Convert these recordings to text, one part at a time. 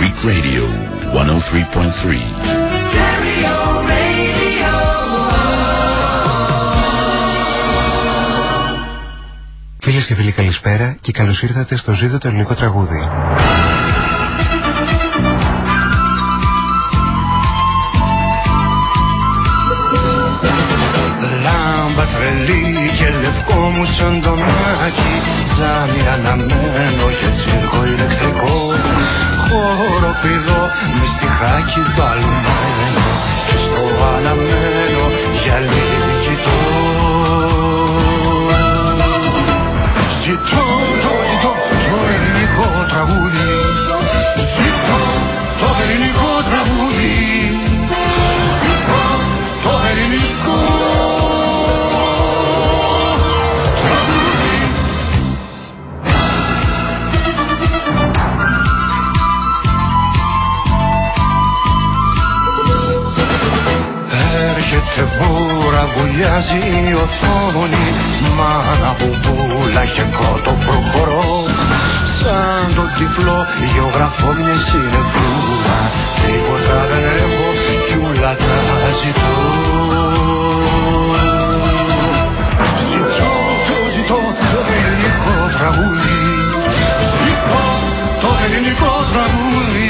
Greek Radio 103.3. Φίλες και φίλοι καλησπέρα και καλώς ήρθατε στο ζήτο το ελληνικό τραγούδι. Λάμπα τρελή και λευκό μου σαν το μάκι Ζάμι αναμένο και τσίρκο ηλεκτρικό Χοροπηδό μες στιχάκι μπαλμένο Και στο αναμένο γυαλί κοιτώ μπούρα, βουλιάζει η οθόνη Μάνα μπουμπούλα και κότο προχωρώ. Σαν τον τυφλό γεωγραφώ μια συνεπούλα Τίποτα δεν έχω κι ούλα τα ζητώ. Ζητώ, το ζητώ το ελληνικό τραγούδι. Ζητώ το ελληνικό τραγούδι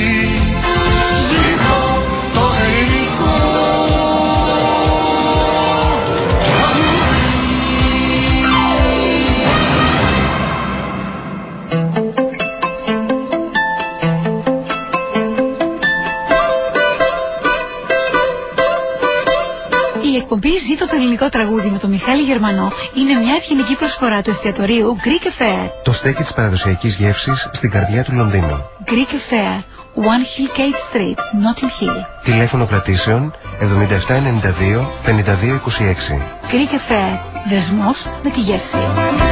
τραγούδι με τον Μιχάλη Γερμανό είναι μια ευγενική προσφορά του εστιατορίου Greek Affair. Το στέκι της παραδοσιακής γεύσης στην καρδιά του Λονδίνου. Greek Affair, One Hill Gate Street, Notting Hill. Τηλέφωνο κρατήσεων 7792 5226. Greek Affair, δεσμός με τη γεύση.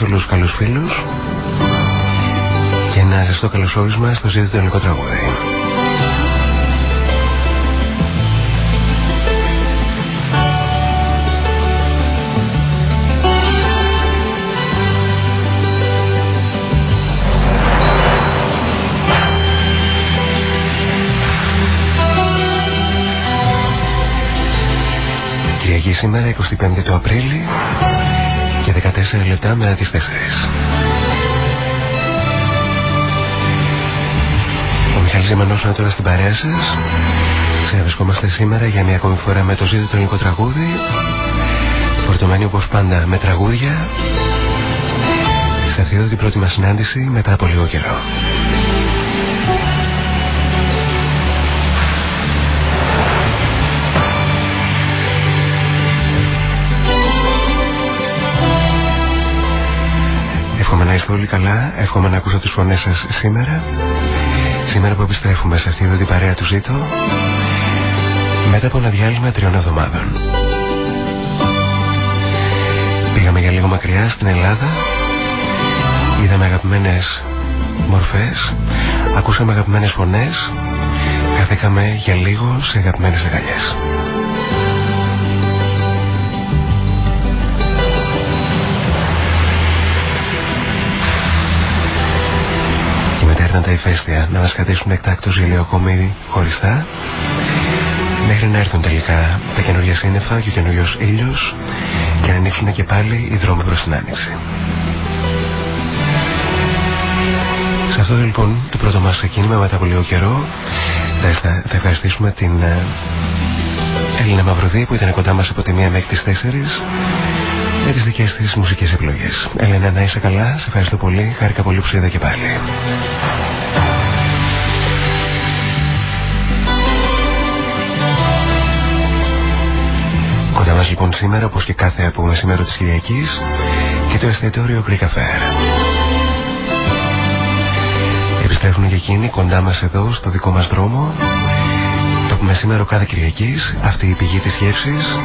Σε όλους τους καλούς φίλους και ένα ζεστό καλωσόρισμα στο ζήτητο ελληνικό τραγούδι. Κυριακή σήμερα 25 του Απρίλη και 14 λεπτά μετά τις 4. Ο Μιχάλης Ζημανός είναι τώρα στην παρέα σας. Ξαναβρισκόμαστε σήμερα για μια ακόμη φορά με το ζήτητο ελληνικό τραγούδι. Φορτωμένοι όπως πάντα με τραγούδια. Σε αυτή εδώ την πρώτη μας συνάντηση μετά από λίγο καιρό. Είστε όλοι καλά, εύχομαι να ακούσω τις φωνές σας σήμερα. Σήμερα που επιστρέφουμε σε αυτή εδώ την παρέα του Ζήτω, μετά από ένα διάλειμμα τριών εβδομάδων. Πήγαμε για λίγο μακριά στην Ελλάδα είδαμε αγαπημένες μορφές, ακούσαμε αγαπημένες φωνές, καθήκαμε για λίγο σε αγαπημένες αγκαλιές. Και μετά έρθαν τα ηφαίστεια να μας κρατήσουν εκτάκτως ηλιοκομίδι χωριστά μέχρι να έρθουν τελικά τα καινούργια σύννεφα και ο καινούριος ήλιος και να ανοίξουν και πάλι οι δρόμοι προς την άνοιξη. Σε αυτό λοιπόν το πρώτο μας ξεκίνημα μετά από λίγο καιρό θα, ευχαριστήσουμε την ε, Έλληνα Μαυροδί που ήταν κοντά μας από τη μία μέχρι τις 4 με τις δικές της μουσικές επιλογές. Έλενα να είσαι καλά, σε ευχαριστώ πολύ, χάρηκα πολύ που σε είδα και πάλι. Κοντά μας λοιπόν σήμερα όπως και κάθε από μεσημέρο της Κυριακής και το εστιατόριο Greek Affair. Επιστρέφουν και εκείνοι κοντά μας εδώ στο δικό μας δρόμο. Το μεσήμερο κάθε Κυριακής αυτή η πηγή της γεύσης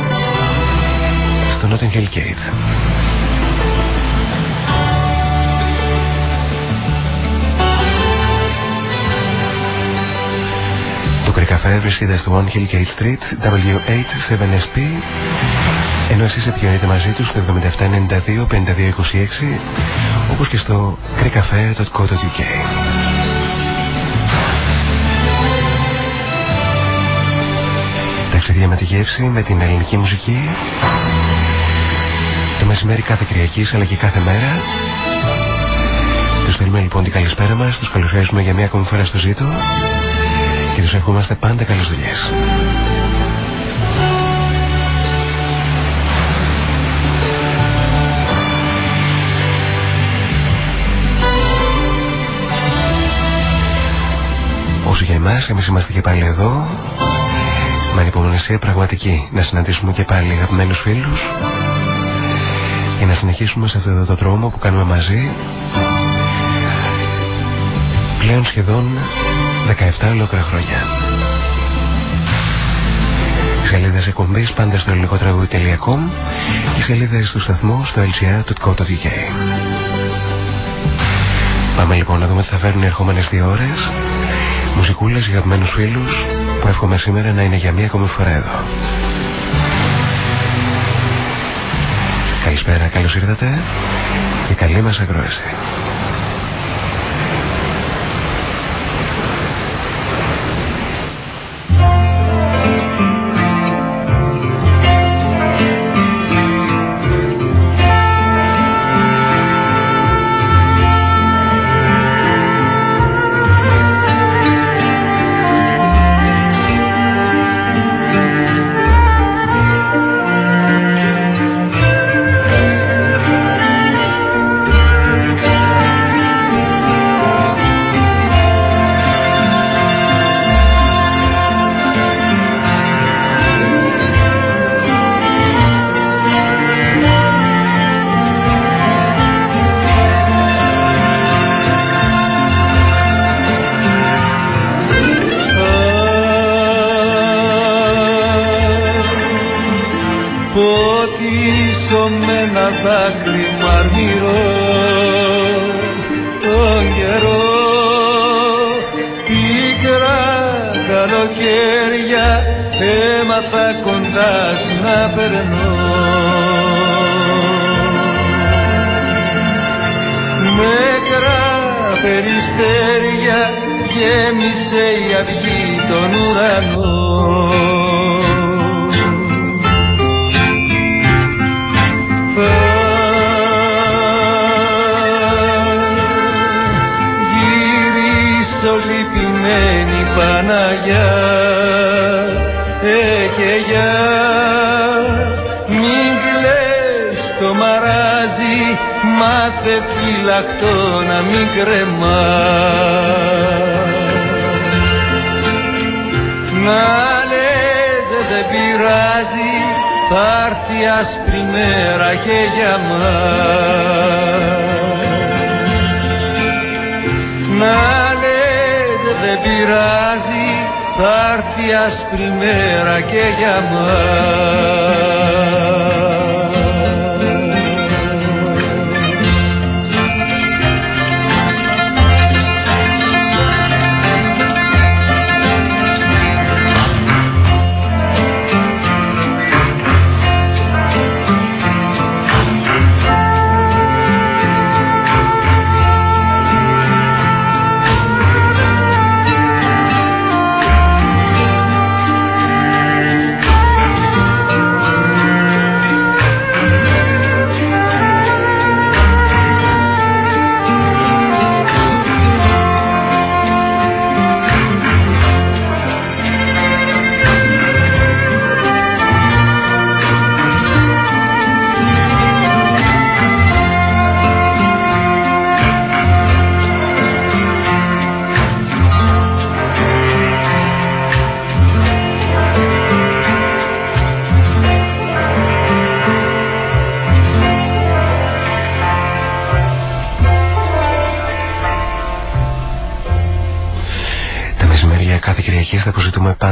στο Notting Hill Gate. Το κρυκαφέ βρίσκεται στο One Hill Gate Street W87SP ενώ εσείς επικοινωνείτε μαζί τους στο 7792-5226 όπως και στο creekaffair.co.uk Ταξίδια με τη γεύση, με την ελληνική μουσική. το μεσημέρι κάθε Κυριακής αλλά και κάθε μέρα. Τους θέλουμε λοιπόν την καλησπέρα μας τους καλωσορίζουμε για μια ακόμη φορά στο ζήτο και τους ευχόμαστε πάντα καλές δουλειές. Όσο για εμάς, εμείς είμαστε και πάλι εδώ με ανυπομονησία πραγματική να συναντήσουμε και πάλι αγαπημένους φίλους και να συνεχίσουμε σε αυτό το δρόμο που κάνουμε μαζί πλέον σχεδόν 17 ολόκληρα χρόνια. Οι σελίδες εκπομπής πάντα στο ελληνικό τραγούδι.com και οι σελίδες του σταθμού στο lcr.co.uk. Πάμε λοιπόν να δούμε τι θα φέρουν οι ερχόμενες δύο ώρες. Μουσικούλες για αγαπημένου φίλους που εύχομαι σήμερα να είναι για μία ακόμη φορά εδώ. Καλησπέρα, καλώς ήρθατε και καλή μας ακρόαση. Μην κλαις το μαράζι Μάθε φυλακτό να μην κρεμάς. Να λες δεν πειράζει Θα έρθει άσπρη μέρα και για μας Να λες δεν πειράζει θα έρθει άσπρη μέρα και για μας.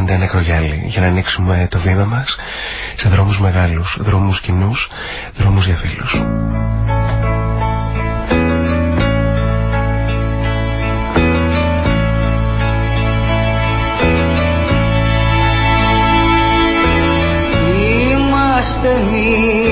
Πάντα ένα κρογιάλι για να ανοίξουμε το βήμα μας σε δρόμους μεγάλους, δρόμους κοινούς, δρόμους για φίλους. Είμαστε εμείς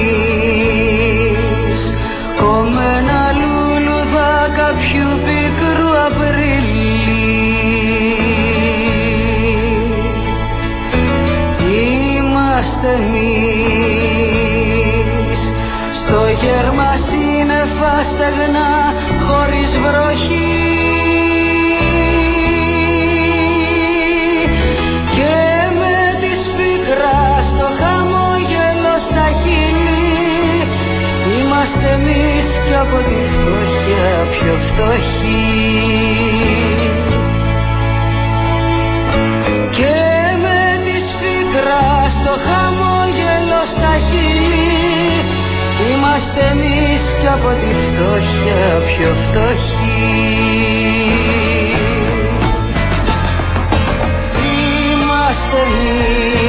στο γέρμα σύννεφα στεγνά χωρίς βροχή. Είμαστε εμείς κι από τη φτώχεια πιο φτωχοί κι από τη φτώχεια πιο φτωχοί Είμαστε εμείς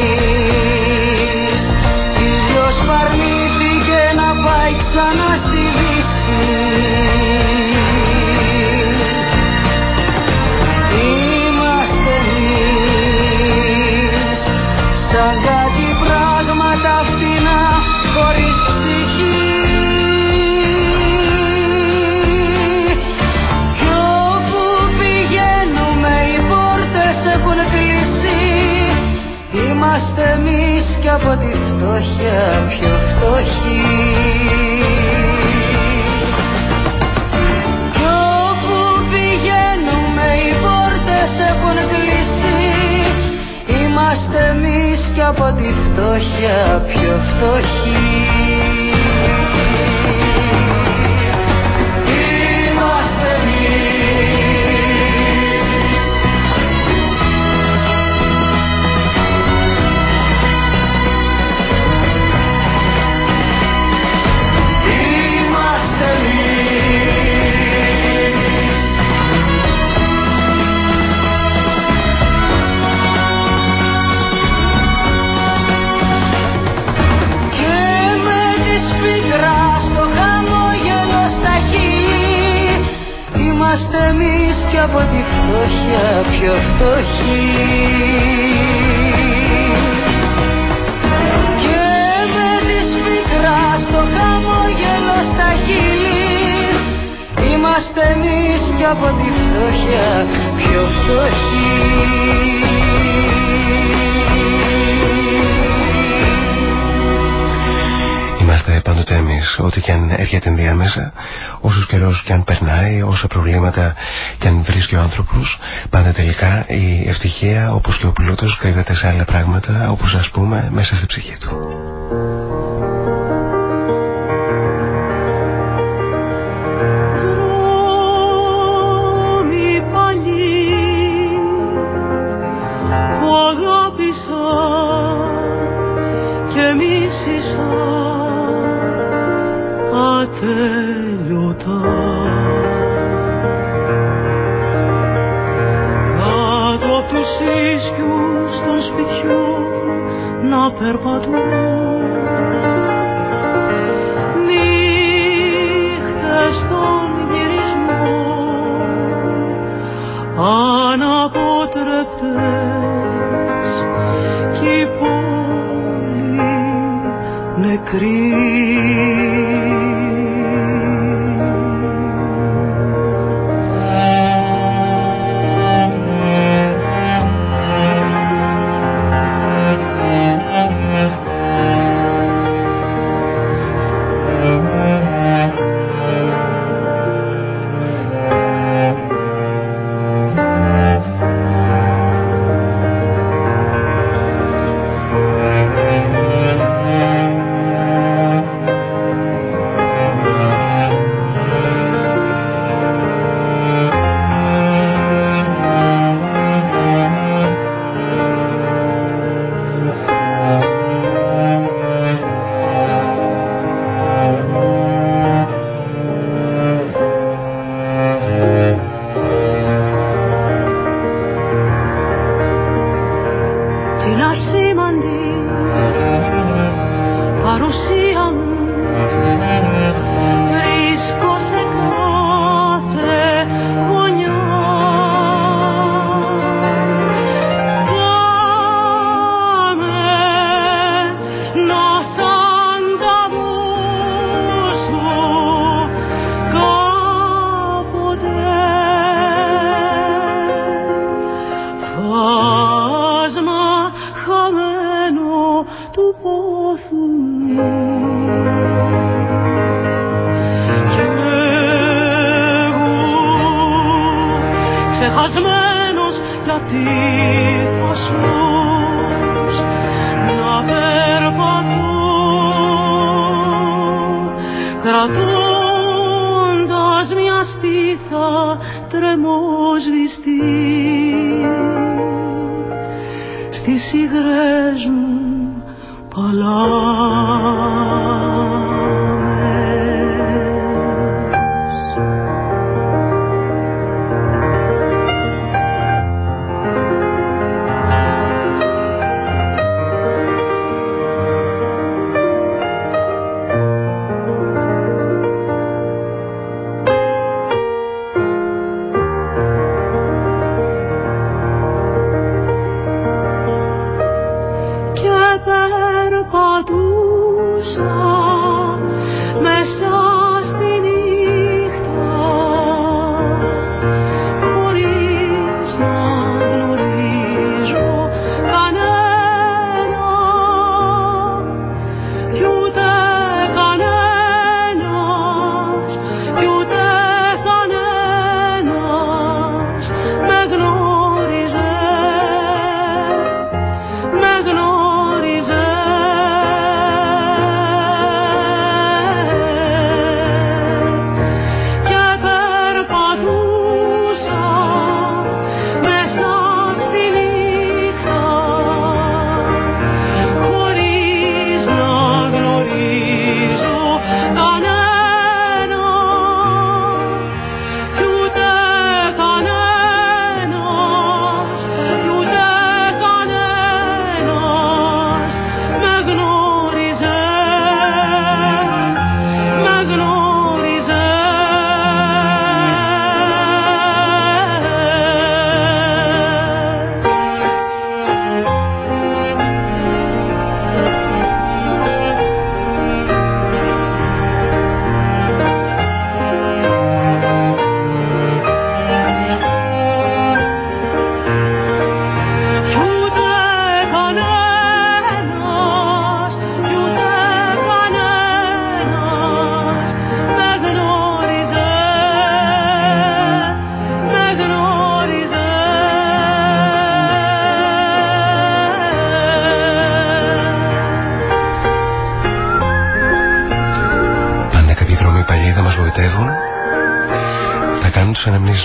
και αν βρίσκει ο άνθρωπος, πάντα τελικά η ευτυχία όπως και ο πλούτος κρύβεται σε άλλα πράγματα, όπως ας πούμε μέσα στη ψυχή του.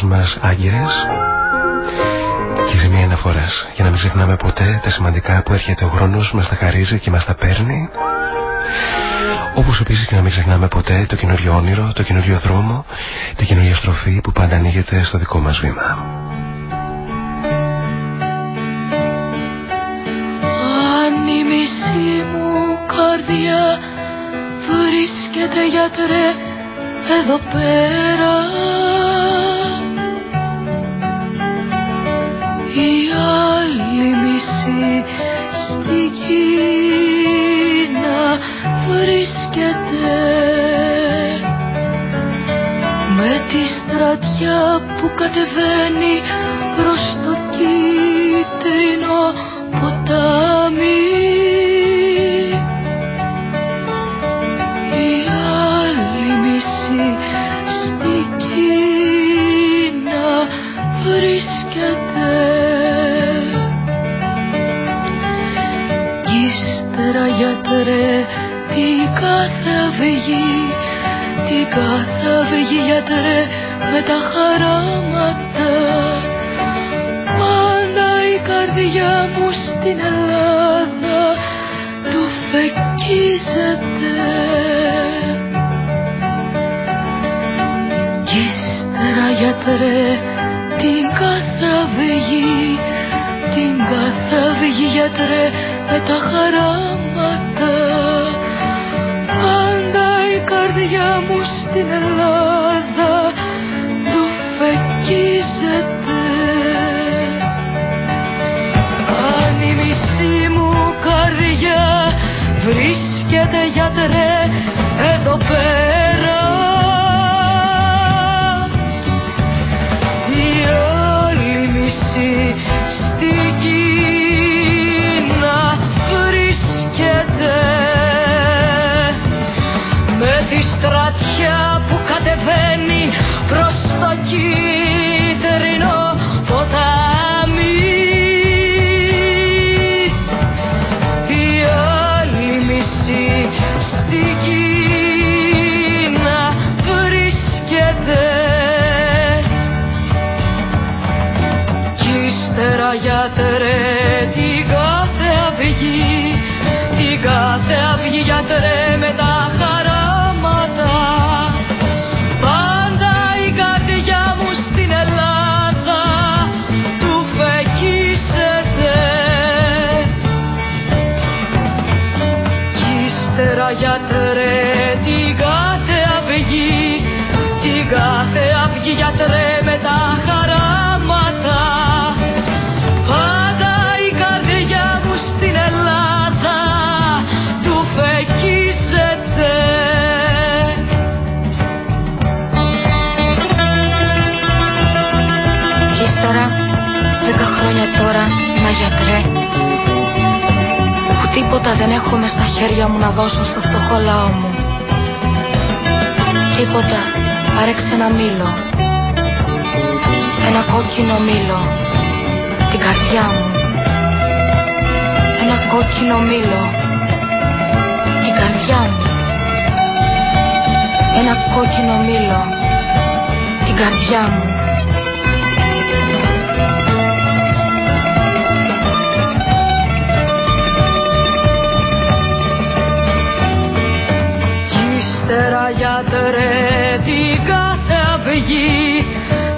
Μας άγκυρες και ζημία αναφοράς. Για να μην ξεχνάμε ποτέ τα σημαντικά που έρχεται ο χρόνος μας τα χαρίζει και μας τα παίρνει. Όπως επίσης και να μην ξεχνάμε ποτέ το καινούριο όνειρο, το καινούριο δρόμο τη καινούργια στροφή που πάντα ανοίγεται στο δικό μας βήμα. Αν η μισή μου καρδιά βρίσκεται γιατρέ εδώ πέρα στρατιά που κατεβαίνει προς το κίτρινο ποτάμι. Η άλλη μισή στην Κίνα βρίσκεται. Γιατρέ την κάθε αυγή την κάθε αυγή γιατρέ με τα χαράματα. Πάντα η καρδιά μου στην Ελλάδα. Του φεκίζεται. Κι ύστερα γιατρέ την κάθε αυγή την κάθε αυγή γιατρέ με τα χαράματα. Πάντα η καρδιά μου στην Ελλάδα. του φεκίζεται δεν έχουμε στα χέρια μου να δώσω στο φτωχό λαό μου. Τίποτα παρέξε ένα μήλο. Ένα κόκκινο μήλο. Την καρδιά μου. Ένα κόκκινο μήλο. Την καρδιά μου. Ένα κόκκινο μήλο. Την καρδιά μου. Την κάθε αυγή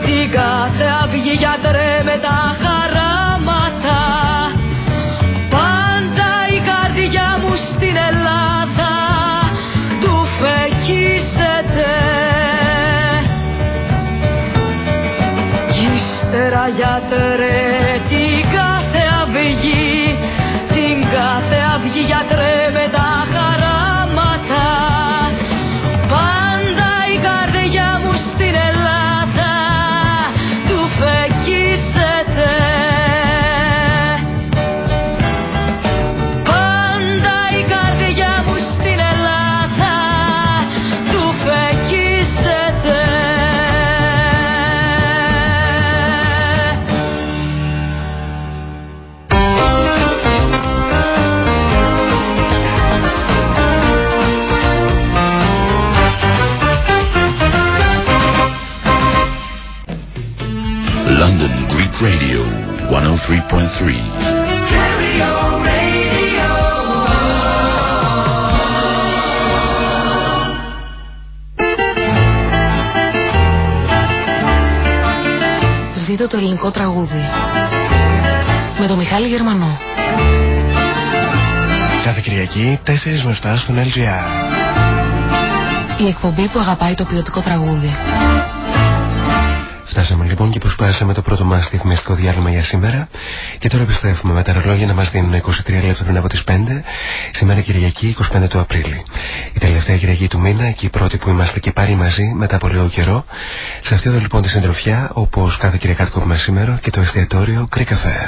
την κάθε αυγή γιατρέ με τα χαράματα. Πάντα η καρδιά μου στην Ελλάδα του φεκίσεται. Κι ύστερα γιατρέ το ελληνικό τραγούδι με τον Μιχάλη Γερμανό. Κάθε Κυριακή 4 με στον LGR. Η εκπομπή που αγαπάει το ποιοτικό τραγούδι. Φτάσαμε λοιπόν και προσπάσαμε το πρώτο μας διαφημιστικό διάλειμμα για σήμερα και τώρα επιστρέφουμε με τα ρολόγια να μας δίνουν 23 λεπτά πριν από τις 5 σήμερα Κυριακή 25 του Απρίλη. Η τελευταία Κυριακή του μήνα και η πρώτη που είμαστε και πάλι μαζί μετά από λίγο καιρό. Σε αυτή εδώ λοιπόν τη συντροφιά όπως κάθε Κυριακάτικο σήμερα και το εστιατόριο Greek Affair.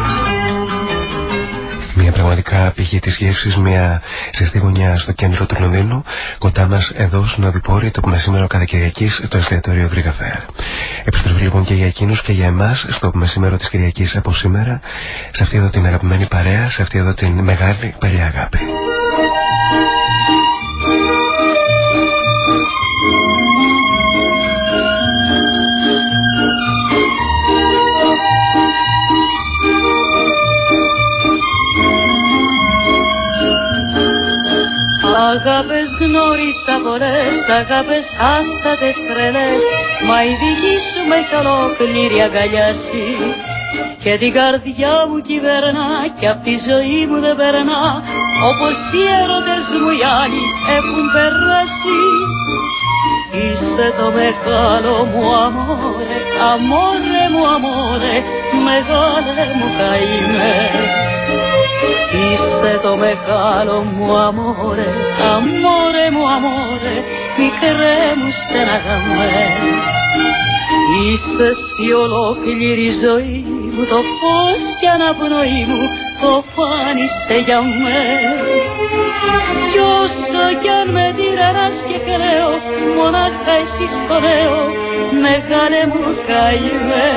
μια πραγματικά πηγή της γεύσης, μια ζεστή γωνιά στο κέντρο του Λονδίνου, κοντά μας εδώ στον Οδηπόρη, το μεσήμερο κάθε Κυριακή στο εστιατόριο Greek Fair. Επιστροφή λοιπόν και για εκείνους και για εμάς στο μεσήμερο της Κυριακής από σήμερα, σε αυτή εδώ την αγαπημένη παρέα, σε αυτή εδώ την μεγάλη παλιά αγάπη. Αγάπες γνώρισα πολλές, αγάπες άστατες τρελές Μα η δική σου με έχει ολόκληρη αγκαλιάσει. Και την καρδιά μου κυβερνά και απ' τη ζωή μου δεν περνά Όπως οι έρωτες μου οι άλλοι έχουν περάσει. Είσαι το μεγάλο μου αμόρε, αμόρε μου αμόρε, μεγάλε μου καημέ Είσαι το μεγάλο μου αμόρε, αμόρε μου αμόρε, μικρέ μου στεναγαμέ. Είσαι εσύ ολόκληρη ζωή μου, το φως και αναπνοή μου, το φάνησε για μέ. Κι όσο κι αν με τυραννάς και κλαίω, μονάχα εσύ στο λέω, μεγάλε μου καημέ.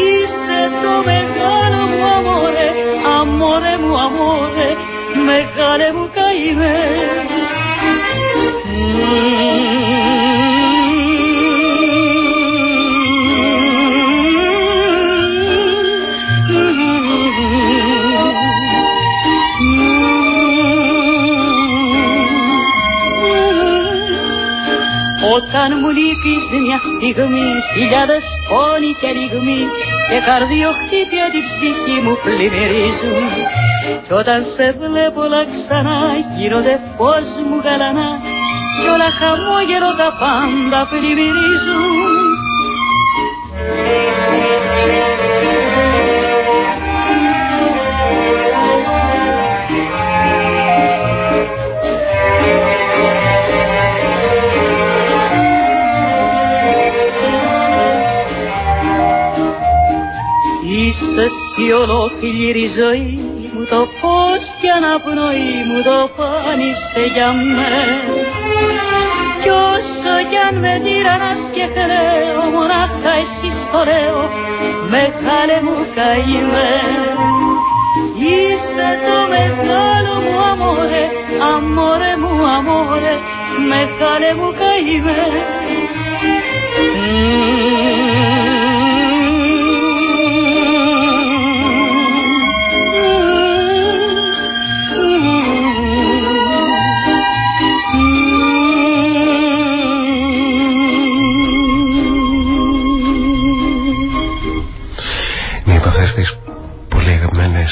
Είσαι το μεγάλο μου αμόρε, αμόρε μου αμόρε, μεγάλε μου καημέ. Όταν μου λείπει ψηφίζει μια στιγμή χιλιάδες πόνοι και λιγμοί και καρδιοχτύπια την ψυχή μου πλημμυρίζουν. Κι όταν σε βλέπω όλα ξανά γίνονται φως μου γαλανά. Κι όλα χαμόγελο τα πάντα πλημμυρίζουν Είσαι εσύ ολόκληρη ζωή μου το φως και αναπνοή μου το πάνησε για μένα. Κι όσο κι αν με τύρανας και χρέω μονάχα εσύ στο λέω μεγάλε μου καημέ. Είσαι το μεγάλο μου αμόρε, αμόρε μου αμόρε, μεγάλε μου καημέ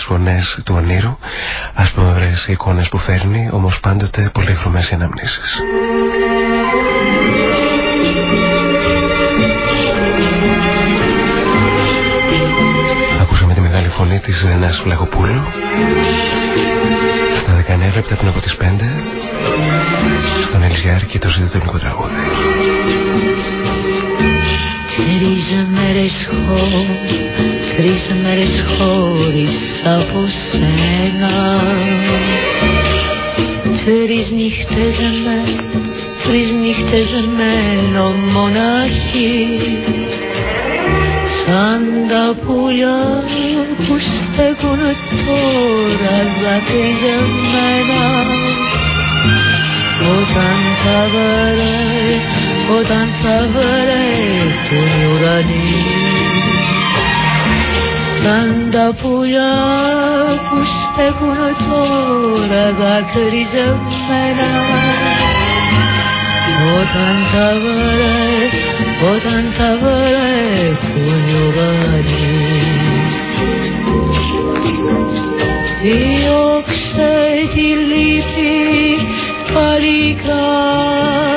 φωνές του ονείρου. Ασπρομαυρές εικόνες που φέρνει όμως πάντοτε πολύχρωμες αναμνήσεις. Ακούσαμε τη μεγάλη φωνή της Ζενάς Φλαγοπούλου στα 19 λεπτά πριν από τις 5 στον Ελζιάρ και το ζήτητο τραγούδι Τρεις μέρες χω Τρεις μέρες χωρίς από σένα. Τρεις νύχτες με, τρεις νύχτες μένω μοναχή Σαν τα πουλιά που στέκουν τώρα δακρυζεμένα Όταν θα βρε, όταν θα βρέχουν οι ουρανοί. Σαν τα πουλιά που στέκουν τώρα δακρυζεμένα όταν τα βρε, όταν τα βρέχουν οι ουρανοί. Διώξε τη λύπη παλικάρι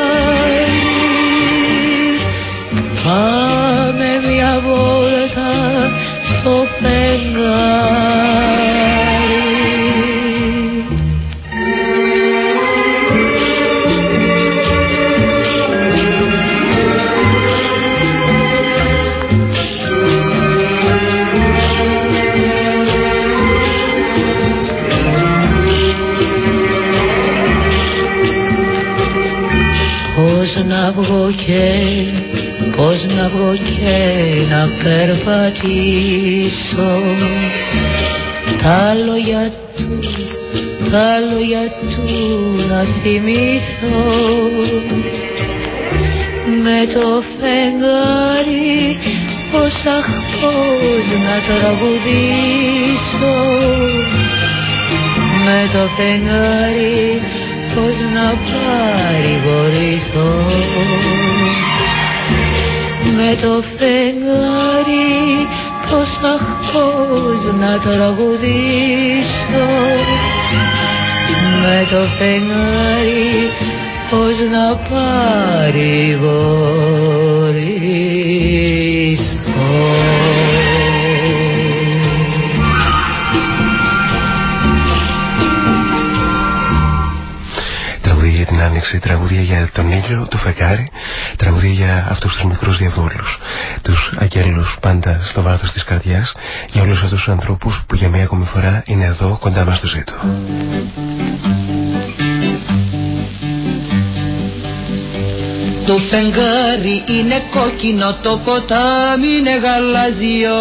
Πάμε μια βόλτα στο να βγω και Πώς να βγω και να περπατήσω. Τα λόγια του, τα λόγια του να θυμηθώ. Με το φεγγάρι πως αχ πώς να τραγουδήσω. Με το φεγγάρι πως να παρηγορηθώ με το φεγγάρι πως αχ πως να τραγουδήσω. Με το φεγγάρι πως να παρηγορηθώ την άνοιξη, τραγούδια για τον ήλιο, το φεγγάρι, τραγούδια για αυτούς τους μικρούς διαβόλους, τους αγγέλους πάντα στο βάθος της καρδιάς, για όλους αυτούς τους ανθρώπους που για μία ακόμη φορά είναι εδώ κοντά μας στο ζήτο. Το φεγγάρι είναι κόκκινο, το ποτάμι είναι γαλάζιο.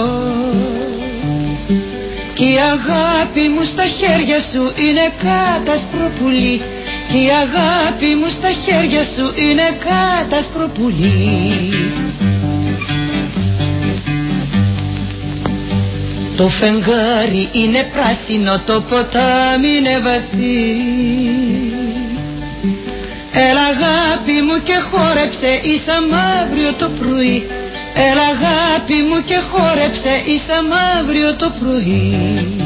Και η αγάπη μου στα χέρια σου είναι κάτασπρο πουλί και η αγάπη μου στα χέρια σου είναι κάτασπρο πουλί Το φεγγάρι είναι πράσινο, το ποτάμι είναι βαθύ. Έλα αγάπη μου και χόρεψε ίσα αύριο το πρωί. Έλα αγάπη μου και χόρεψε ίσα αύριο το πρωί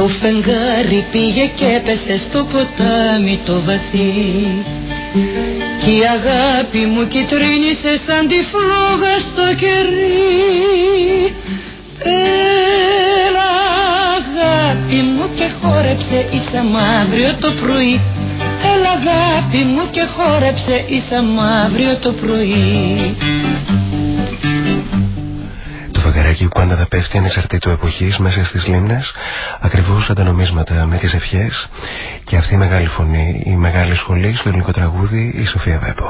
Το φεγγάρι πήγε και έπεσε στο ποτάμι το βαθύ. Κι η αγάπη μου κυτρίνησε σαν τη φλόγα στο κερί. Έλα αγάπη μου και χόρεψε ίσα αύριο το πρωί. Έλα αγάπη μου και χόρεψε ίσα αύριο το πρωί Το φεγγαράκι που πάντα θα πέφτει ανεξαρτήτου εποχής μέσα στις λίμνες ακριβώς σαν τα νομίσματα με τις ευχές και αυτή η μεγάλη φωνή, η μεγάλη σχολή στο ελληνικό τραγούδι η Σοφία Βέπο.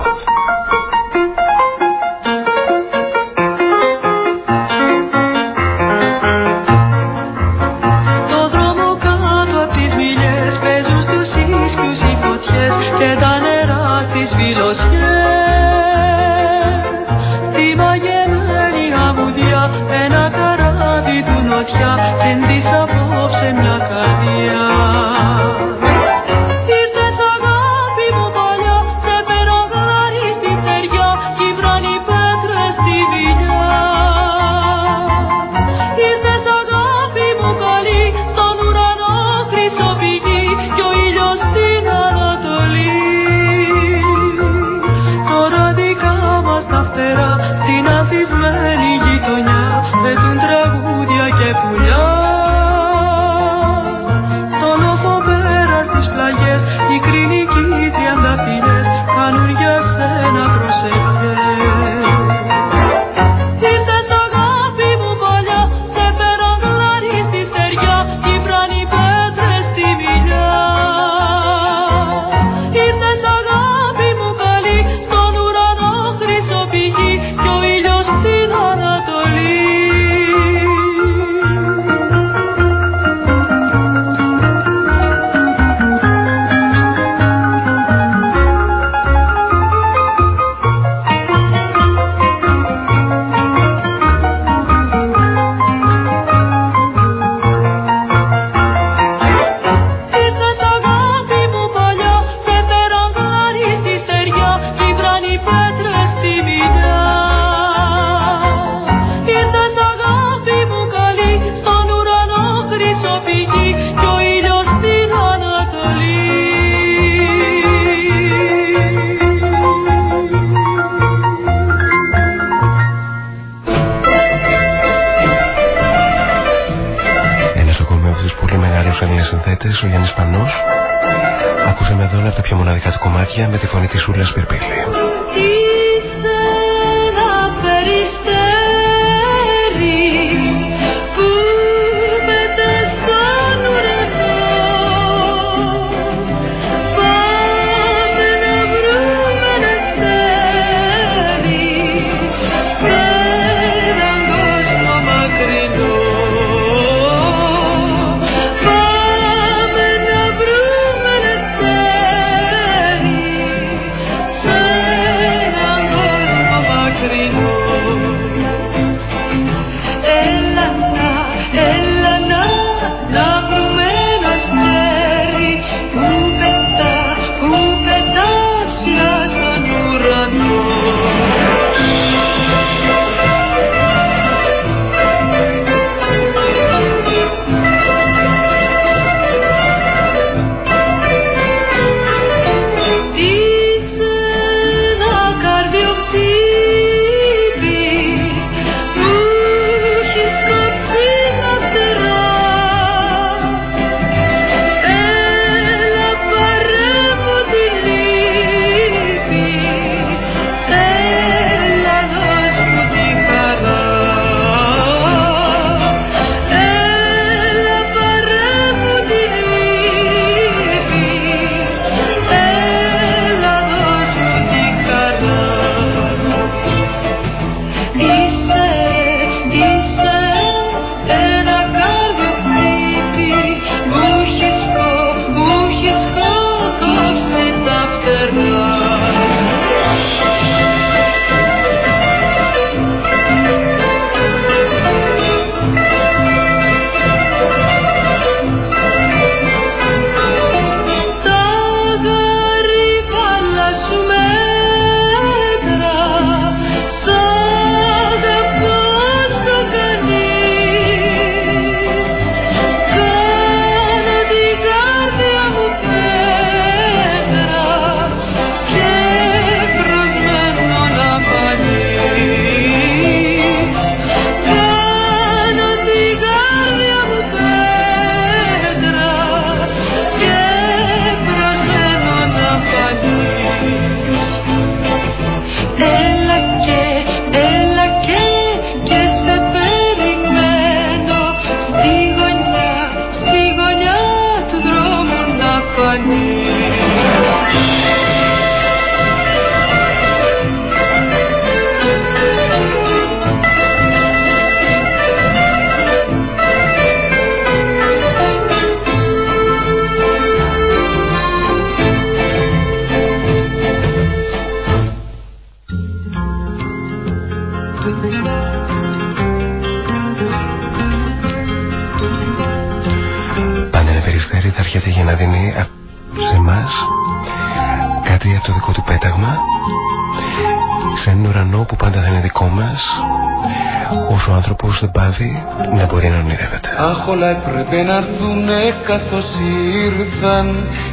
Με τη φωνή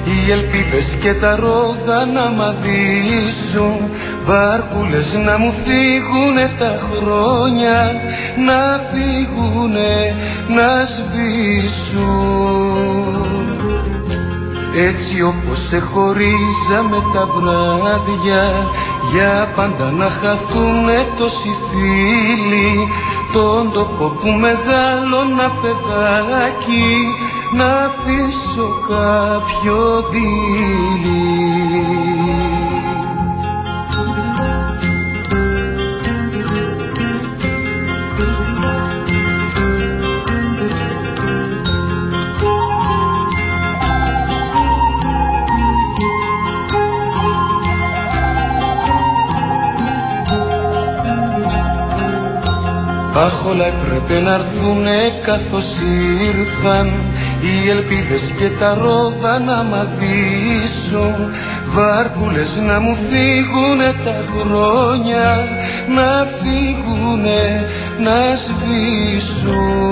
οι ελπίδες και τα ρόδα να μαδίσουν βάρκουλες να μου φύγουνε τα χρόνια να φύγουνε να σβήσουν. Έτσι όπως σε χωρίζαμε τα βράδια για πάντα να χαθούμε τόσοι φίλοι τον τόπο που μεγάλωνα παιδάκι να αφήσω κάποιο δίλη Αχ όλα έπρεπε να έρθουνε καθώς ήρθαν οι ελπίδες και τα ρόδα να μαδίσουν βάρκουλες να μου φύγουνε τα χρόνια να φύγουνε να σβήσουν.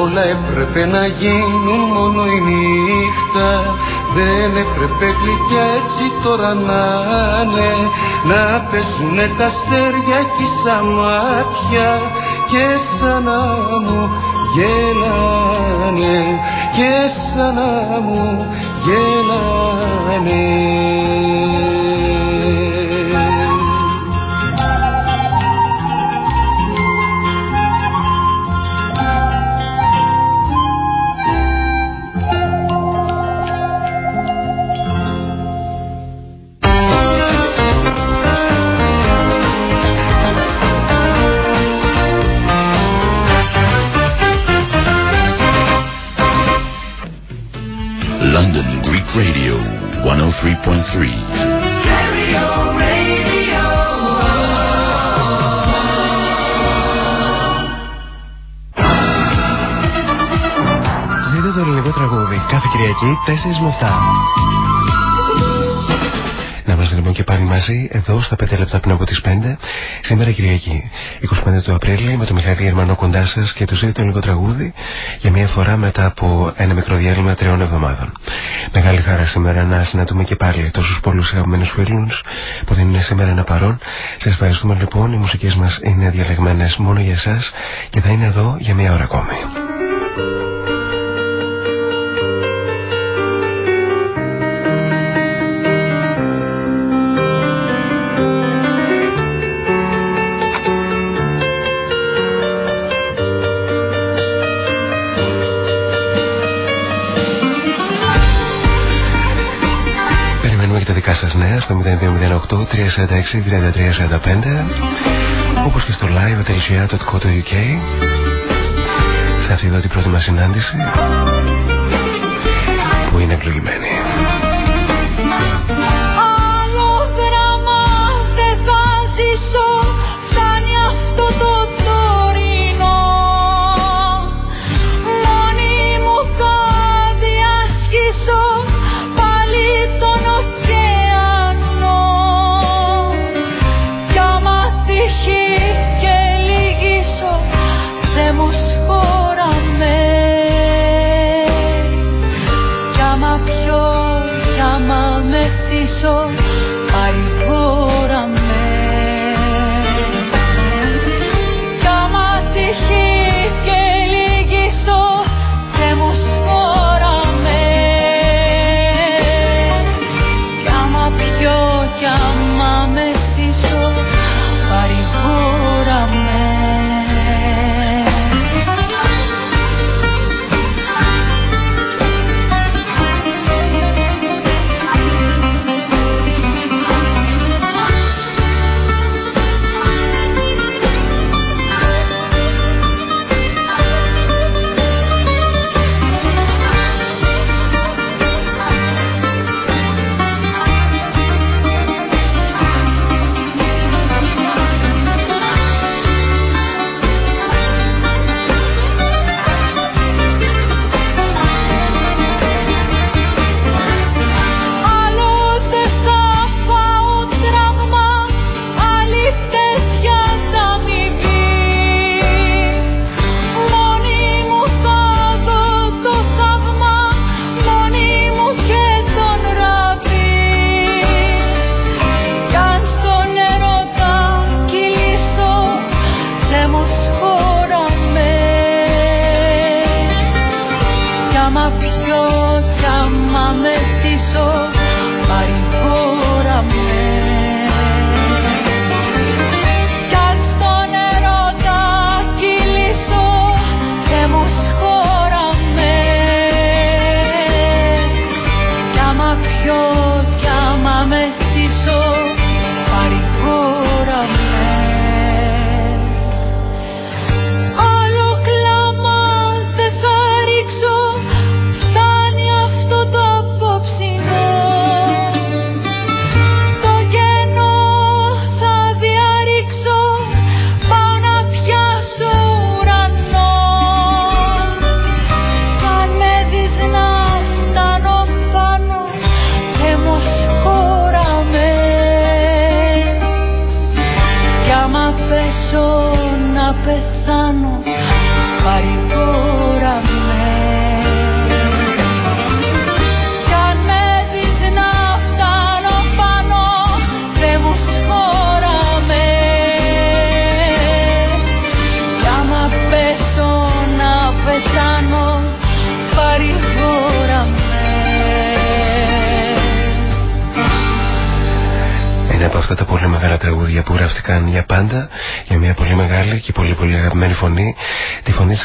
Όλα έπρεπε να γίνουν μόνο η νύχτα δεν έπρεπε γλυκιά έτσι τώρα να είναι Να παίζουνε τα αστέρια κι σαν μάτια Και σαν να μου γελάνε Και σαν να μου γελάνε με 7 είμαστε λοιπόν και πάλι μαζί εδώ στα 5 λεπτά πριν από τις 5 σήμερα Κυριακή 25 του Απρίλη με τον Μιχαήλ Γερμανό κοντά σας και του ζήτητο ελληνικό τραγούδι για μια φορά μετά από ένα μικρό διάλειμμα τριών εβδομάδων. Μεγάλη χαρά σήμερα να συναντούμε και πάλι τόσους πολλούς αγαπημένους φίλους που δεν είναι σήμερα ένα παρόν. Σας ευχαριστούμε λοιπόν, οι μουσικές μας είναι διαλεγμένες μόνο για εσάς και θα είναι εδώ για μια ώρα ακόμη. Νέα στο 0208 346 3345 όπως και στο live.gr.co.uk σε αυτή εδώ την πρώτη μας συνάντηση που είναι εκλογημένη.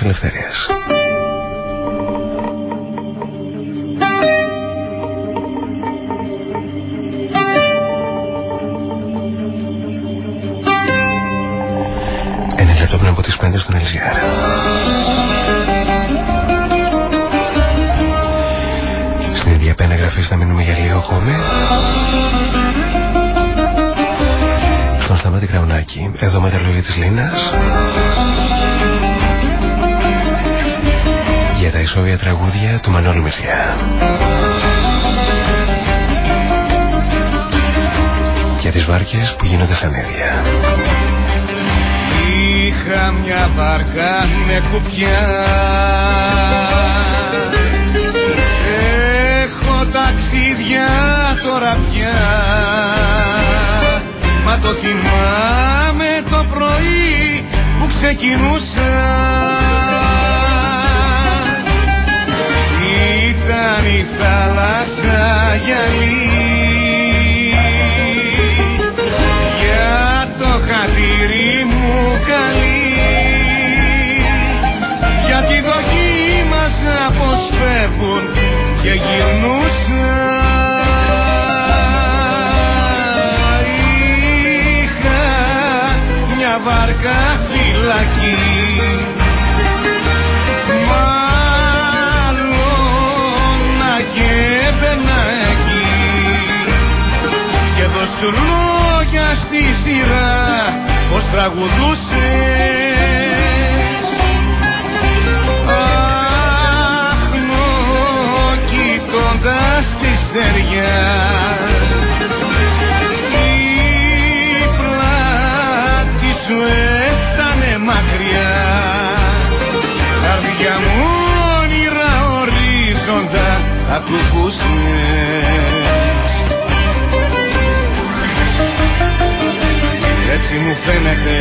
Τη φωνή της ακουμπούσες έτσι μου φαίνεται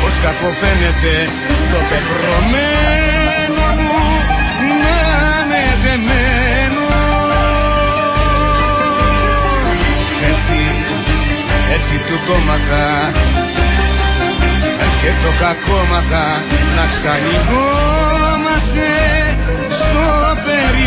πως κακό φαίνεται στο πεπρωμένο μου να είναι δεμένο. Έτσι, έτσι του κόμματα και το κακόμαθα να ξανηγόμαστε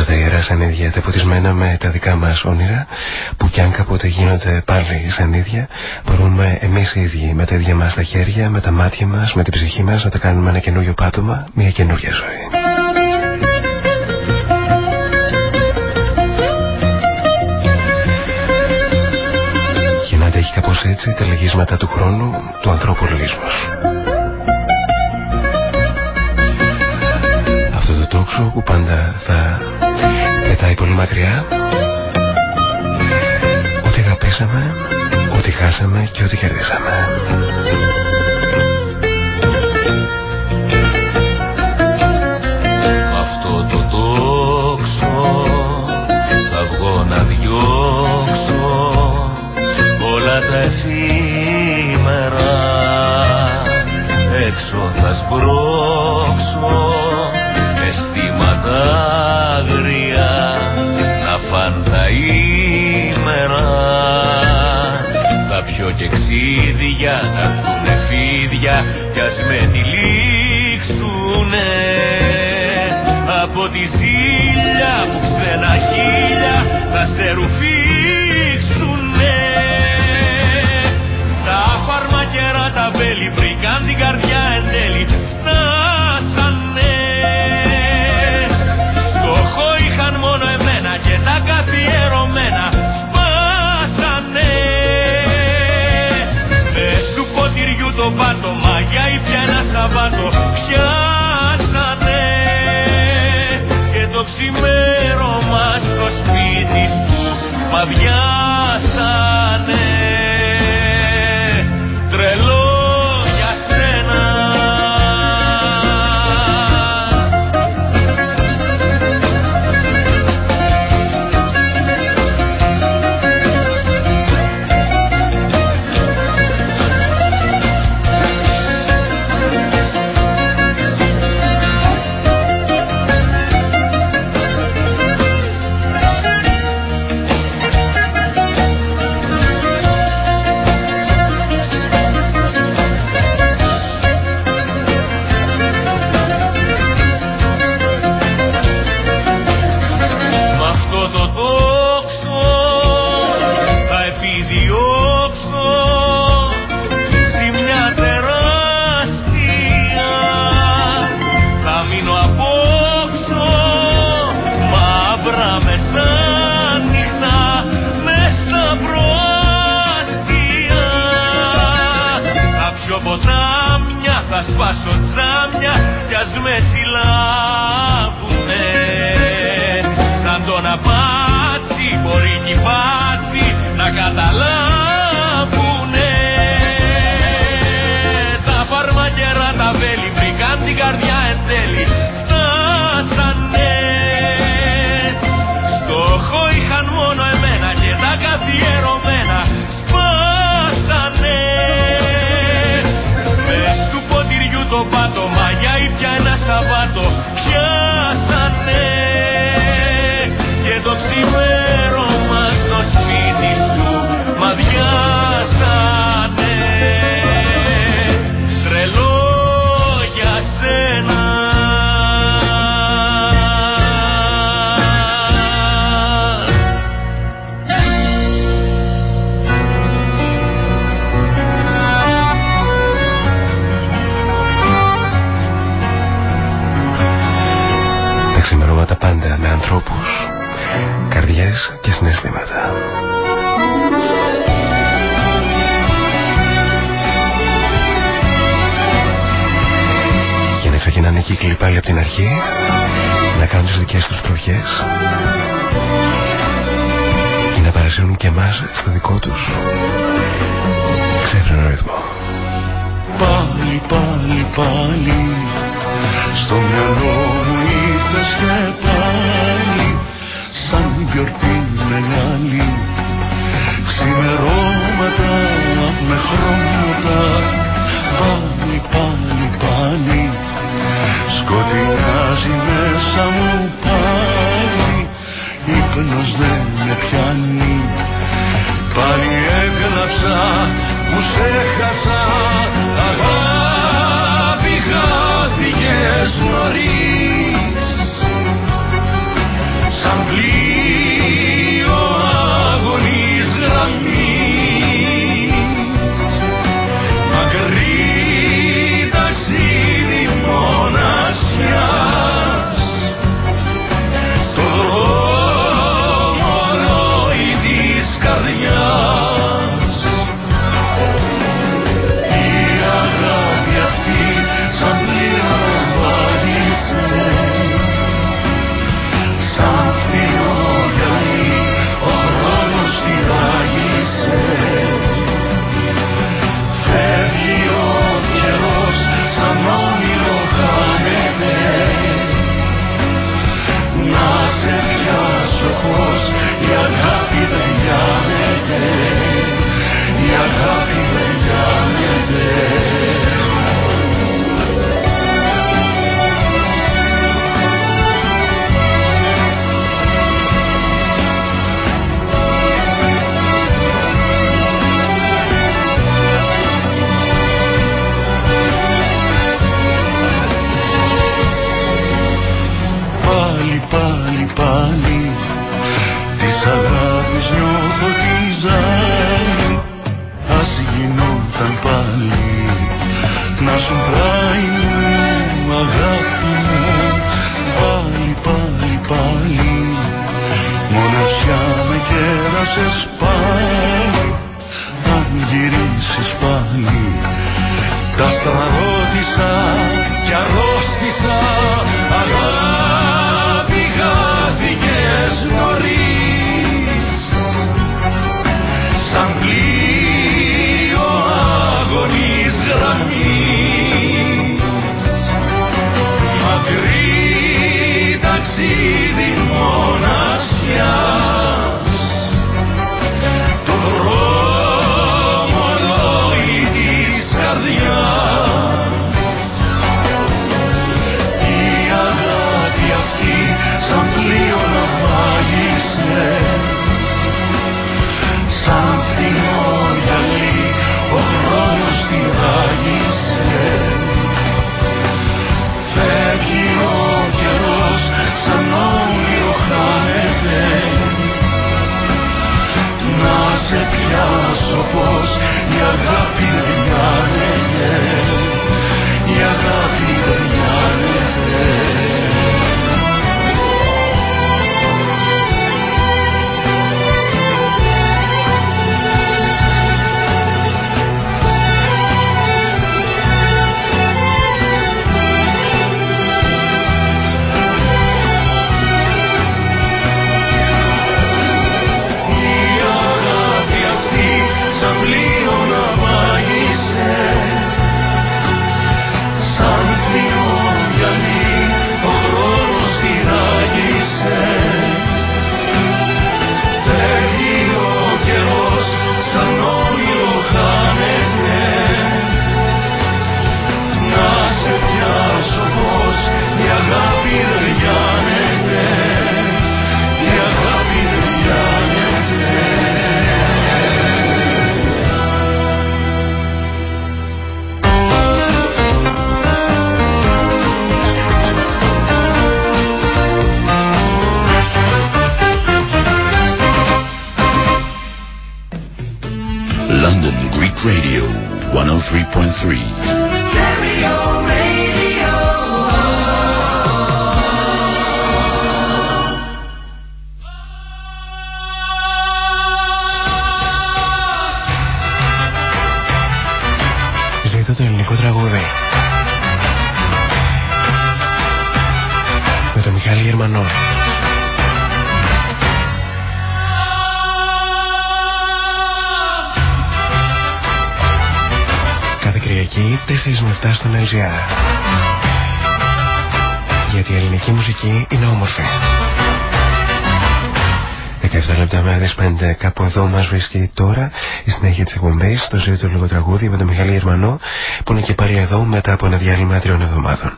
αυτά τα ιερά σανίδια τα ποτισμένα με τα δικά μας όνειρα που κι αν κάποτε γίνονται πάλι σανίδια μπορούμε εμείς οι ίδιοι με τα ίδια μας τα χέρια, με τα μάτια μας, με την ψυχή μας να τα κάνουμε ένα καινούριο πάτωμα, μια καινούργια ζωή. Και να έχει κάπως έτσι τα λεγίσματα του χρόνου του ανθρώπου λογισμός. τόξο που πάντα θα πετάει πολύ μακριά. Ό,τι αγαπήσαμε, ό,τι χάσαμε και ό,τι κερδίσαμε. Αυτό το τόξο θα βγω να διώξω όλα τα εφήμερα έξω θα σπρώξω αισθήματα και ξύδια να έρθουνε φίδια κι ας με τυλίξουνε από τη ζήλια που ξένα χίλια θα σε ρουφεί sábado να κάνουν τις δικές τους προχές και να παρασύρουν και εμάς στο δικό τους ξέφρενο ρυθμό. Πάλι, πάλι, πάλι στο μυαλό μου ήρθες και πάλι σαν γιορτή μεγάλη ξημερώματα με χρόνο Κυριακή 4 με 7 στον LGR. Γιατί η ελληνική μουσική είναι όμορφη. 17 λεπτά με 5 κάπου εδώ μας βρίσκει τώρα η συνέχεια της εκπομπής το ζωή του λίγο τραγούδι με τον Μιχάλη Γερμανό που είναι και πάλι εδώ μετά από ένα διάλειμμα τριών εβδομάδων.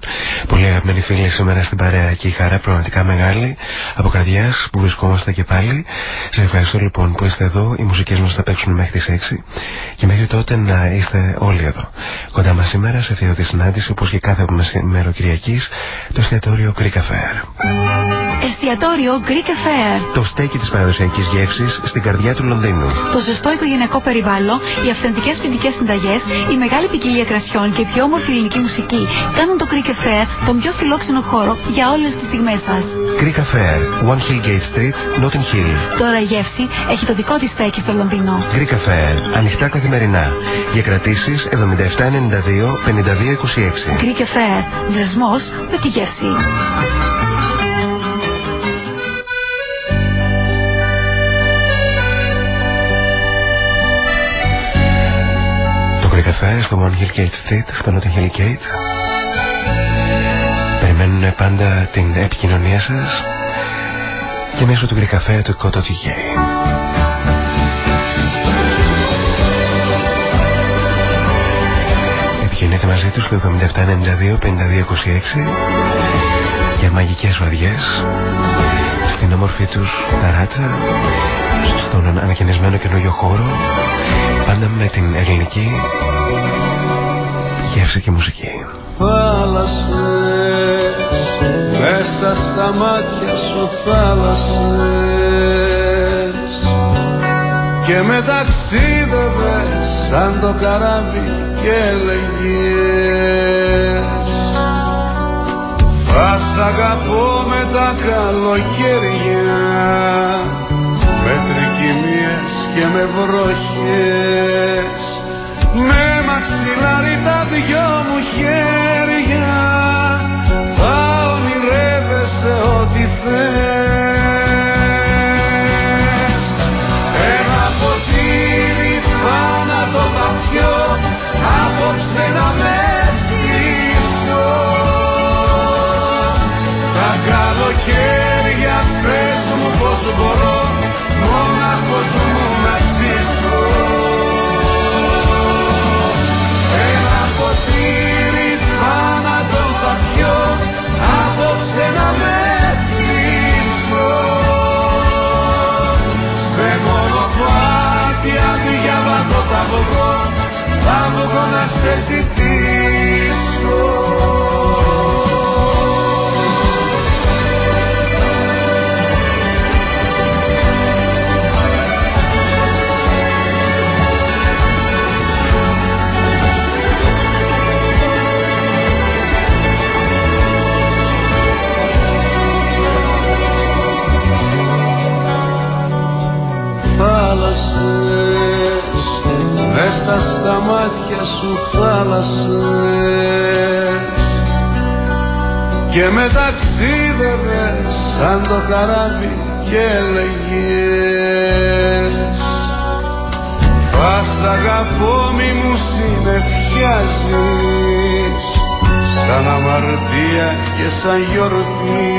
Πολύ αγαπημένοι φίλοι σήμερα στην παρέα και η χαρά πραγματικά μεγάλη από καρδιάς που βρισκόμαστε και πάλι. Σας ευχαριστώ λοιπόν που είστε εδώ, οι μουσικές μας θα παίξουν μέχρι τις 6 και μέχρι τότε να είστε όλοι εδώ. Κοντά μας σήμερα σε αυτή τη συνάντηση όπως και κάθε μεσημέρο Κυριακής το εστιατόριο Greek Affair. Εστιατόριο Greek Affair. Το στέκι της παραδοσιακής γεύσης στην καρδιά του Λονδίνου. Το ζεστό οικογενειακό περιβάλλον, οι αυθεντικές ποινικές συνταγές, η μεγάλη ποικιλία κρασιών και η πιο όμορφη ελληνική μουσική κάνουν το Greek Affair τον πιο φιλόξενο χώρο για όλες τις στιγμές σας. Greek Affair, One Hill Gate Street, Notting Hill. Τώρα η γεύση έχει το δικό της στέκι στο Λονδίνο. Greek Affair, ανοιχτά καθημερινά. Για κρατήσεις 7792 5226. Greek Affair, δεσμός με τη γεύση. Το Greek Affair στο One Hill Gate Street, στο Notting Hill Gate. Περιμένουν πάντα την επικοινωνία σας και μέσω του Greek Affair του Koto TK. Επικοινωνείτε μαζί τους στο 7792-5226 για μαγικές βραδιές στην όμορφη τους ταράτσα στον ανακαινισμένο καινούριο χώρο πάντα με την ελληνική γεύση και μουσική. Θάλασσες μέσα στα μάτια σου θάλασσες και με ταξίδευες σαν το καράβι και έλεγες θα σ' αγαπώ με τα καλοκαίρια με βρε βροχές. Με μαξιλάρι τα δυο μου χέρια θα ονειρεύεσαι ό,τι θες βγω να σαν γιορτή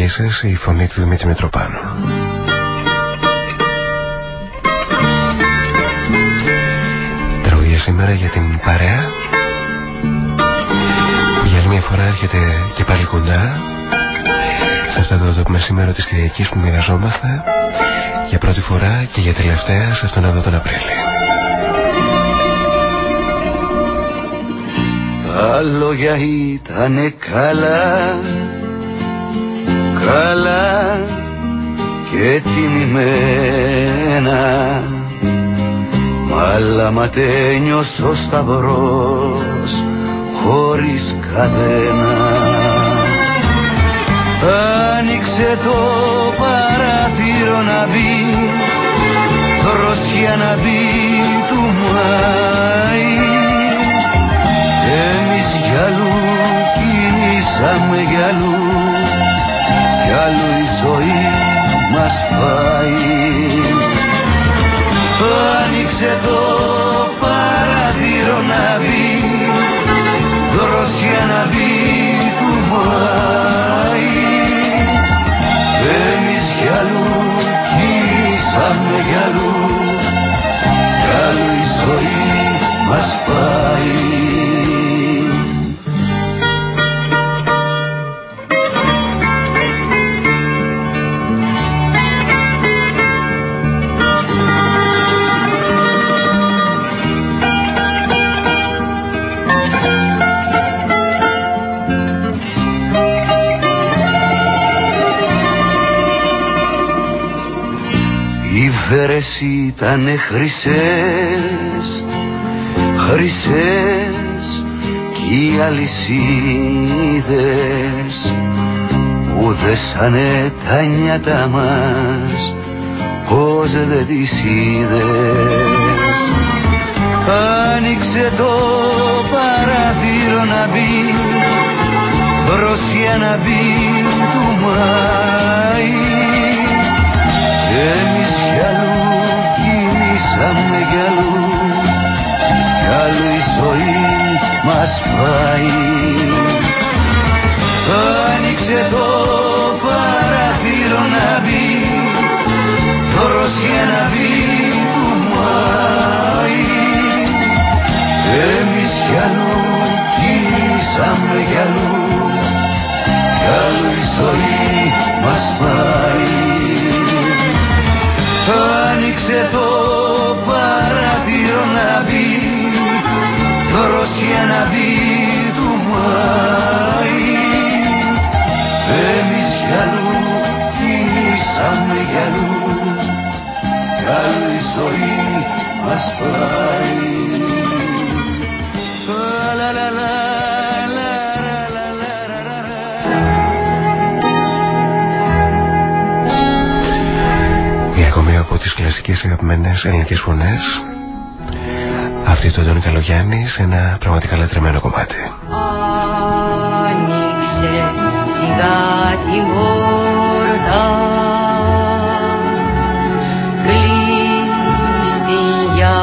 μας και δικές σας, η φωνή του Δημήτρη Μητροπάνου. Τραγουδία σήμερα για την παρέα που για άλλη μια φορά έρχεται και πάλι κοντά σε αυτό το, το μεσήμερο της Κυριακής που μοιραζόμαστε για πρώτη φορά και για τελευταία σε αυτόν εδώ τον Απρίλιο. Τα λόγια ήτανε καλά Καλά και τιμημένα. Μ' μα τέλειωσε ο σταυρός χωρίς καδένα. Άνοιξε το παράθυρο να μπει δροσιά να μπει του Μάη. Εμείς γυαλού κινήσαμε γυαλού κι άλλο η ζωή μας πάει. Άνοιξε το παράθυρο να μπει βέρες ήτανε χρυσές, χρυσές κι οι αλυσίδες που δέσανε τα νιάτα μας πως δεν τις είδες. Άνοιξε το παράθυρο να μπει Ρωσία μπει του Μάη εμείς κι αλλού κοιμήσαμε κι αλλού κι αλλού η ζωή μας πάει Άνοιξε το παραθύρο να μπει το Ρωσία να μπει του Μάη εμείς κι αλλού κοιμήσαμε κι αλλού κι αλλού η ζωή μας πάει άνοιξε το Μάη εμείς κι αλλού κινήσαμε κι αλλού κι αλλού η ζωή μας πάει τις κλασικές αγαπημένες ελληνικές φωνές. Αυτή το Αντώνη Καλογιάννη σε ένα πραγματικά λατρεμένο κομμάτι σιγά την πόρτα Κλείστη για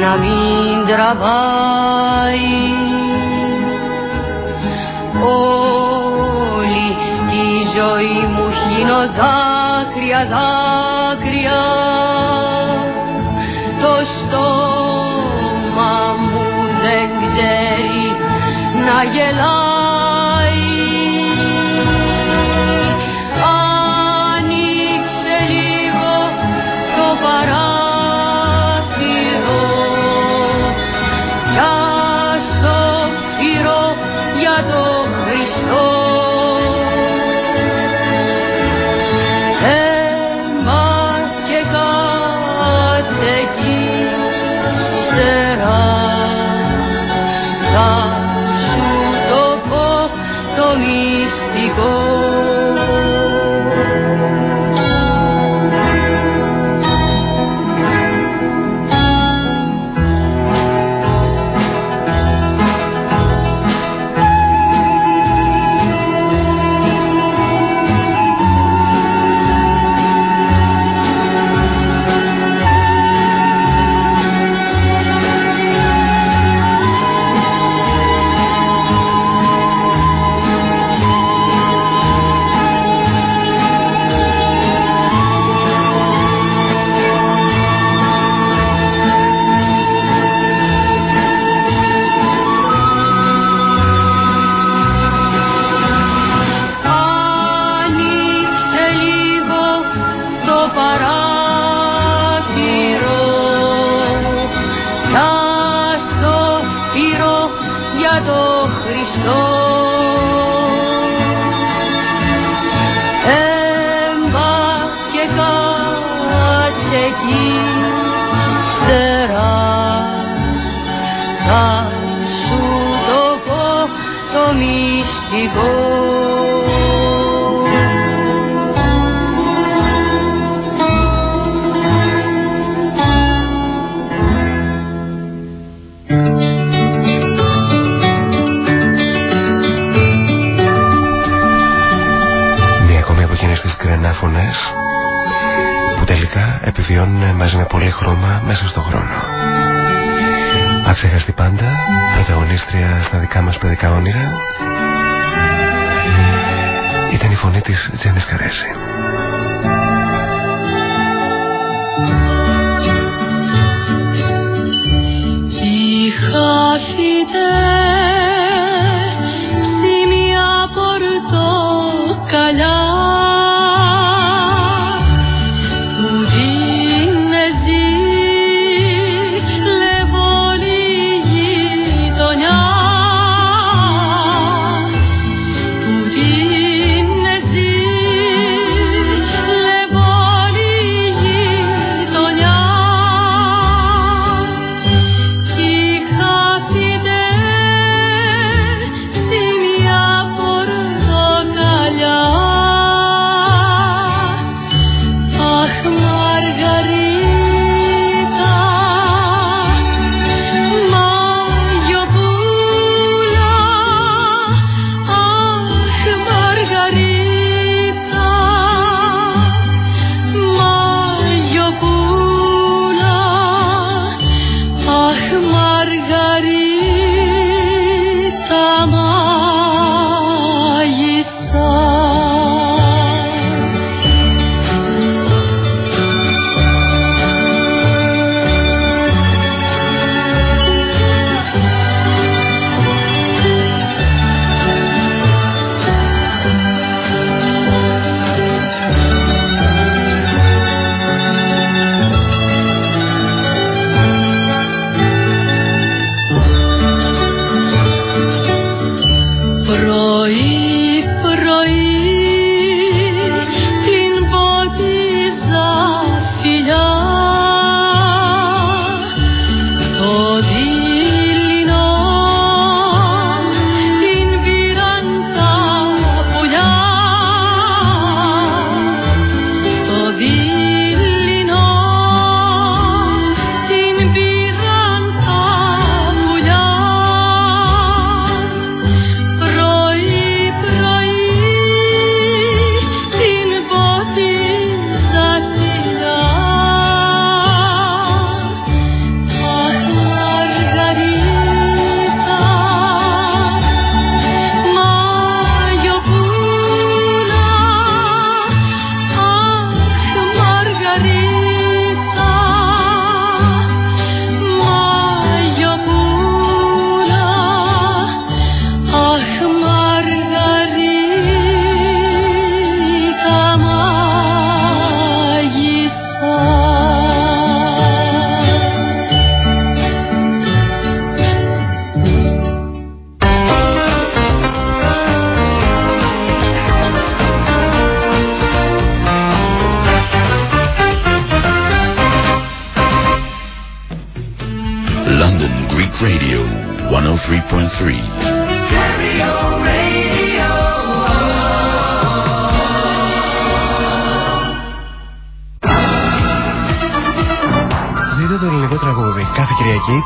να μην τραβάει. Όλη τη ζωή μου χύνω δάκρυα, δάκρυα. Να γελάει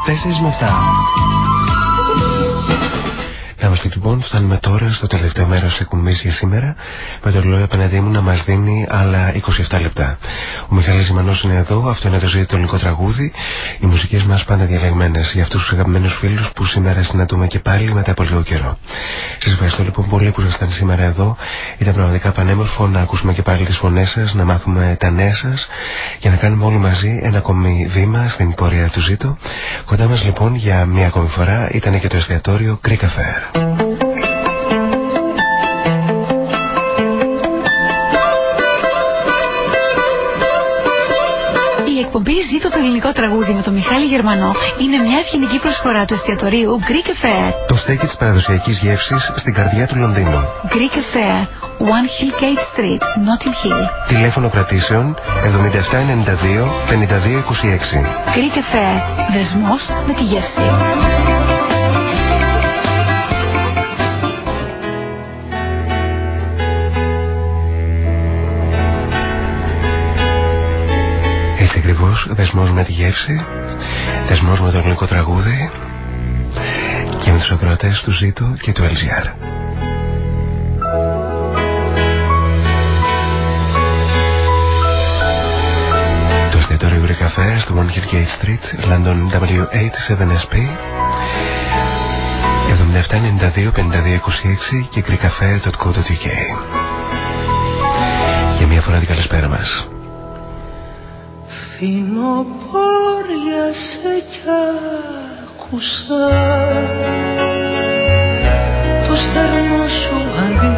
με 7. Να είμαστε λοιπόν, φτάνουμε τώρα στο τελευταίο μέρος της εκπομπής για σήμερα, με το ρολόι απέναντί μου να μας δίνει άλλα 27 λεπτά. Ο Μιχάλης Ζημανός είναι εδώ, αυτό είναι το ζήτητο ελληνικό τραγούδι. Οι μουσικές μας πάντα διαλεγμένες για αυτούς τους αγαπημένους φίλους που σήμερα συναντούμε και πάλι μετά από λίγο καιρό. Σας ευχαριστώ λοιπόν πολύ που ήσασταν σήμερα εδώ. Ήταν πραγματικά πανέμορφο να ακούσουμε και πάλι τις φωνές σας, να μάθουμε τα νέα σας για να κάνουμε όλοι μαζί ένα ακόμη βήμα στην πορεία του ζήτω. Κοντά μας λοιπόν για μία ακόμη φορά ήταν και το εστιατόριο Greek Affair. Η εκπομπή Ζήτω το ελληνικό τραγούδι με τον Μιχάλη Γερμανό είναι μια ευγενική προσφορά του εστιατορίου Greek Affair. Το στέκι της παραδοσιακής γεύσης στην καρδιά του Λονδίνου. Greek Affair, One Hill Gate Street, Notting Hill. Τηλέφωνο κρατήσεων 7792 5226. Greek Affair, δεσμός με τη γεύση. Έτσι ακριβώς, δεσμός με τη γεύση, δεσμός με το ελληνικό τραγούδι και με τους ακροατές του Ζήτου και του LGR. Το εστιατόριο Greek Cafe στο One Hill Gate Street, London W87SP 7792-5226 και greekcafe.co.uk Για μια φορά την καλησπέρα μας. Φθινοπόρια σε κι άκουσα. Το στερνό σου γαλί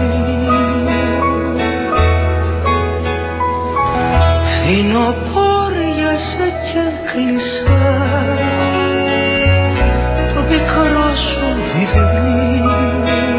Φθινοπόρια σε κι έκλεισα το πικρό σου βιβλίο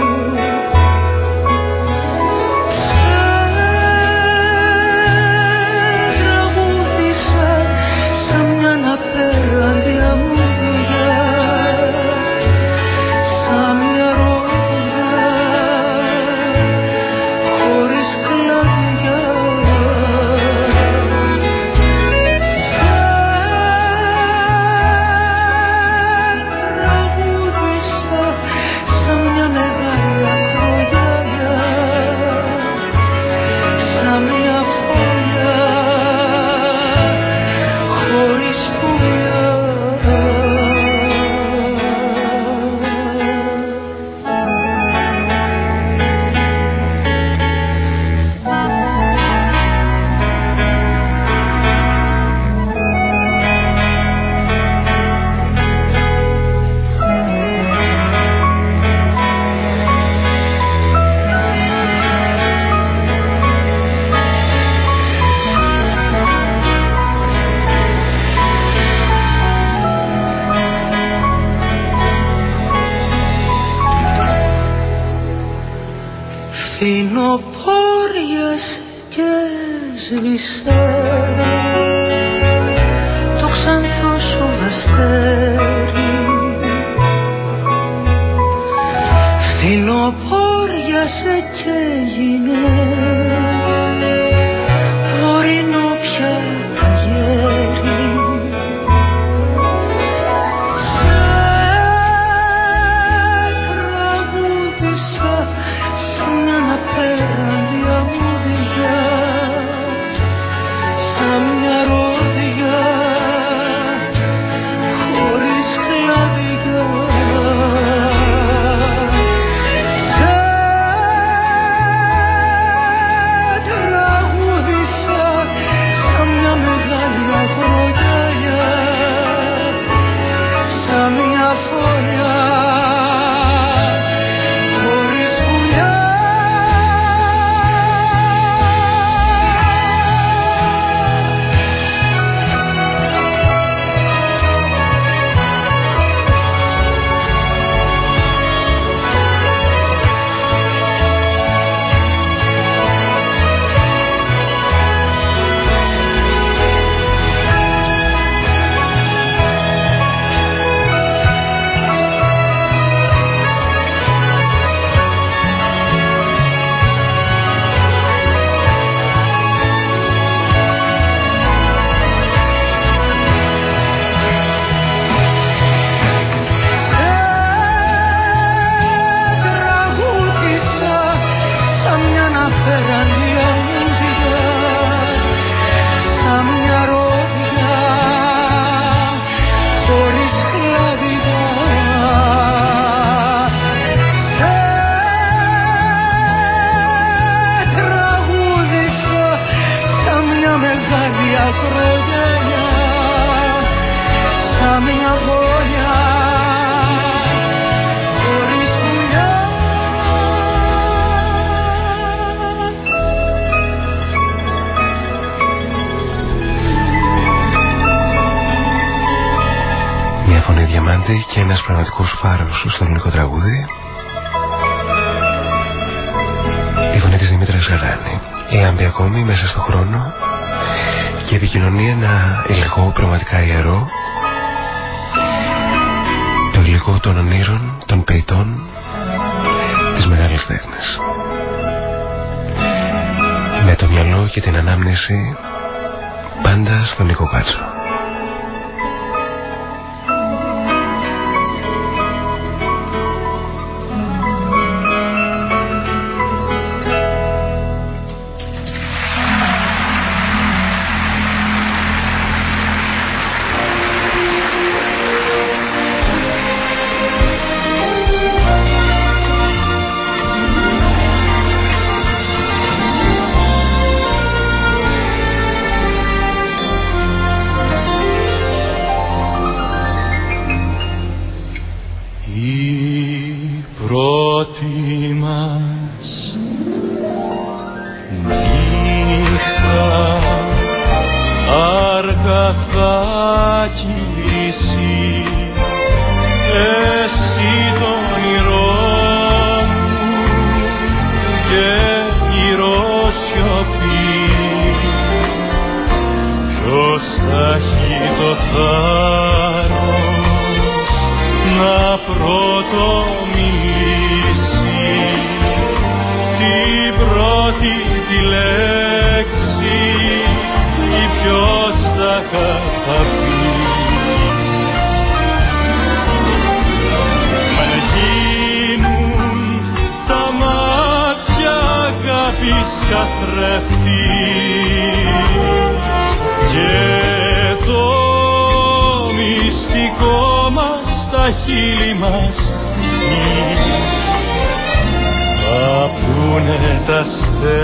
διακριτικές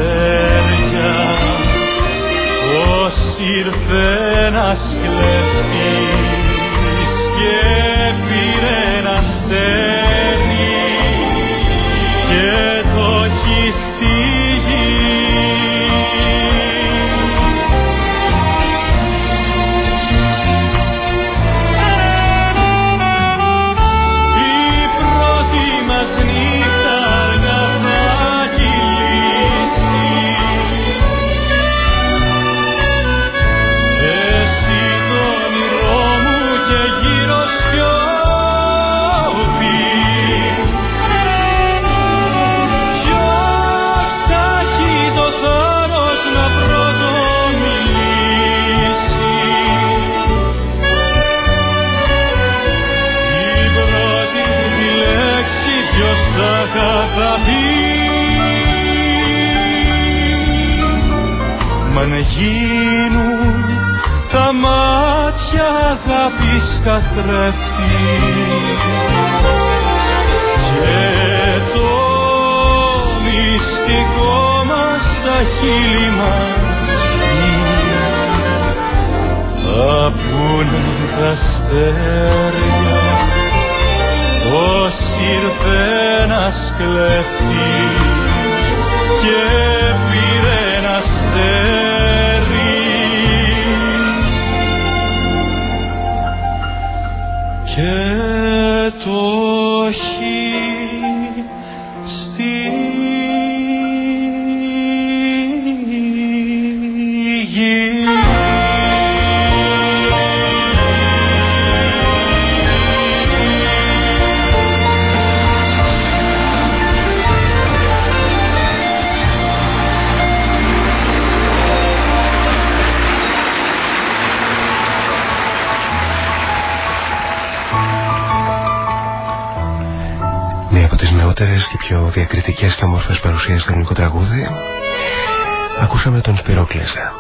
ακούσαμε τον Σπυρόκλεσα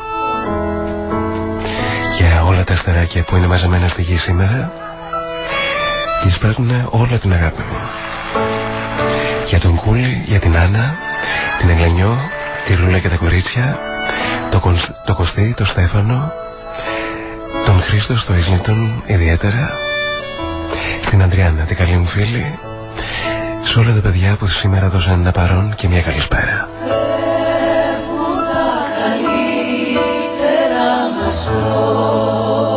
για όλα τα αστεράκια που είναι μαζεμένα στη γη σήμερα και εισπράττουν όλα την αγάπη μου για τον Κούλη, για την Άννα την Εγλανιό, τη Ρούλα και τα κορίτσια το, το Κωστή, το Στέφανο τον Χρήστο στο Ίσλιντον ιδιαίτερα στην Αντριάννα, την καλή μου φίλη σε όλα τα παιδιά που σήμερα δώσαν ένα παρόν και μια καλησπέρα. 走。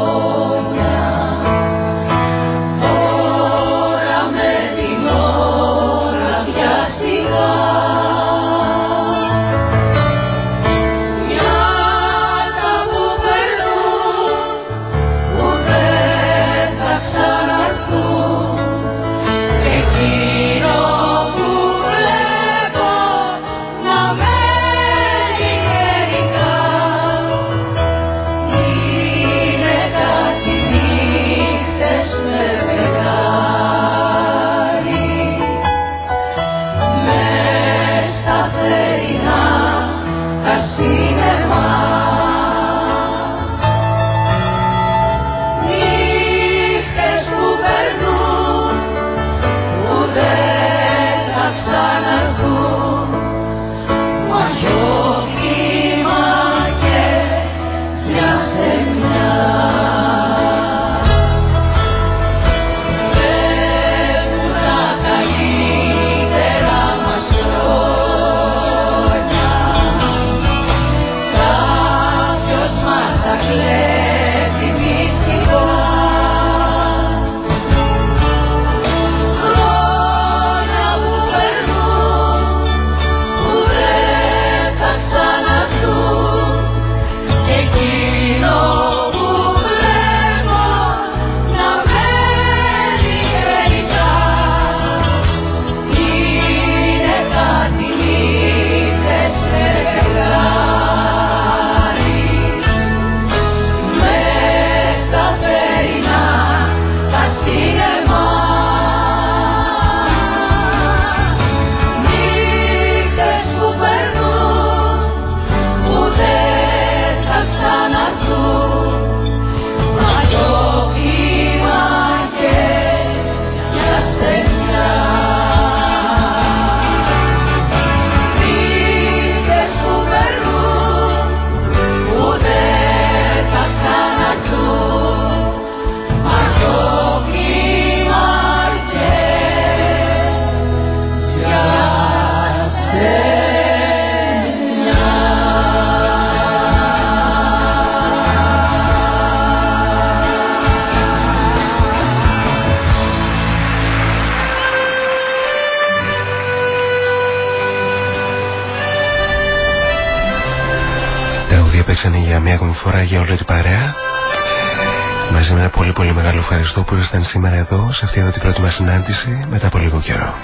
Μια ακόμη φορά για όλη την παρέα. Μαζί με ένα πολύ πολύ μεγάλο ευχαριστώ που ήσασταν σήμερα εδώ σε αυτή εδώ την πρώτη μας συνάντηση μετά από λίγο καιρό.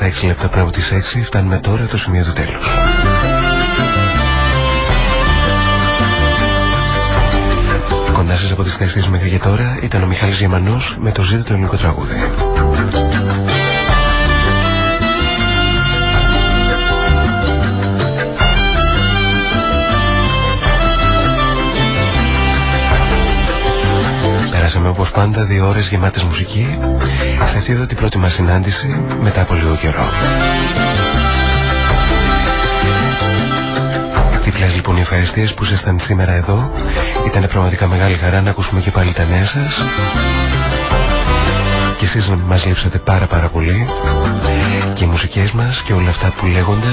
Στα 6 λεπτά πριν από τις 6 φτάνουμε τώρα το σημείο του τέλους. Κοντά σας από τις 4 μέχρι και τώρα ήταν ο Μιχάλης Γεμανός με το ζήτητο ελληνικό τραγούδι. Όπως πάντα δύο ώρες γεμάτες μουσική σε αυτή εδώ την πρώτη μας συνάντηση μετά από λίγο καιρό. Διπλές λοιπόν οι ευχαριστίες που ήσασταν σήμερα εδώ ήταν πραγματικά μεγάλη χαρά να ακούσουμε και πάλι τα νέα σας και εσείς μας λείψατε πάρα πάρα πολύ και οι μουσικές μας και όλα αυτά που λέγονται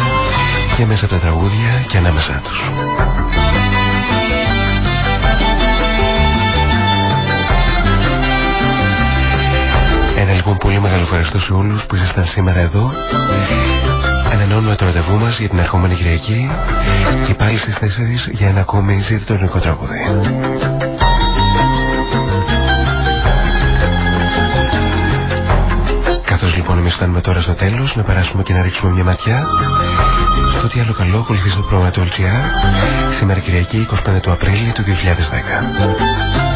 και μέσα από τα τραγούδια και ανάμεσά τους. Ένα λοιπόν πολύ μεγάλο ευχαριστώ σε όλους που ήσασταν σήμερα εδώ. Ανανώνουμε το ραντεβού μας για την ερχόμενη Κυριακή και πάλι στις 4 για ένα ακόμη ζήτητο ελληνικό τραγούδι. Καθώς λοιπόν εμείς φτάνουμε τώρα στο τέλος να περάσουμε και να ρίξουμε μια ματιά στο τι άλλο καλό ακολουθείς στο πρόγραμμα του LGR σήμερα Κυριακή 25 του Απρίλη του 2010.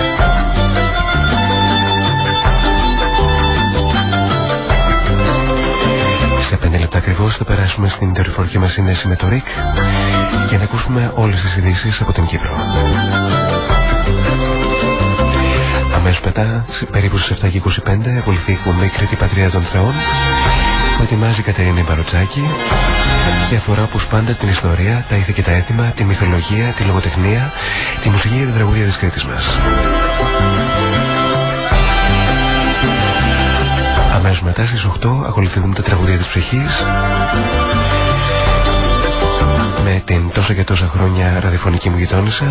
Σε 5 λεπτά ακριβώς θα περάσουμε στην δορυφορική μας σύνδεση με το ΡΙΚ για να ακούσουμε όλες τις ειδήσεις από την Κύπρο. Αμέσως μετά, περίπου στις 7.25, ακολουθεί η κουμπί Κρήτη Πατρία των Θεών που ετοιμάζει η Κατερίνη Μπαροτσάκη και αφορά όπως πάντα την ιστορία, τα ήθη και τα έθιμα, τη μυθολογία, τη λογοτεχνία, τη μουσική και την τραγουδία της Κρήτης μας. Αμέσως μετά στις 8 ακολουθούμε τα τραγουδία της ψυχής με την τόσα και τόσα χρόνια ραδιοφωνική μου γειτόνισσα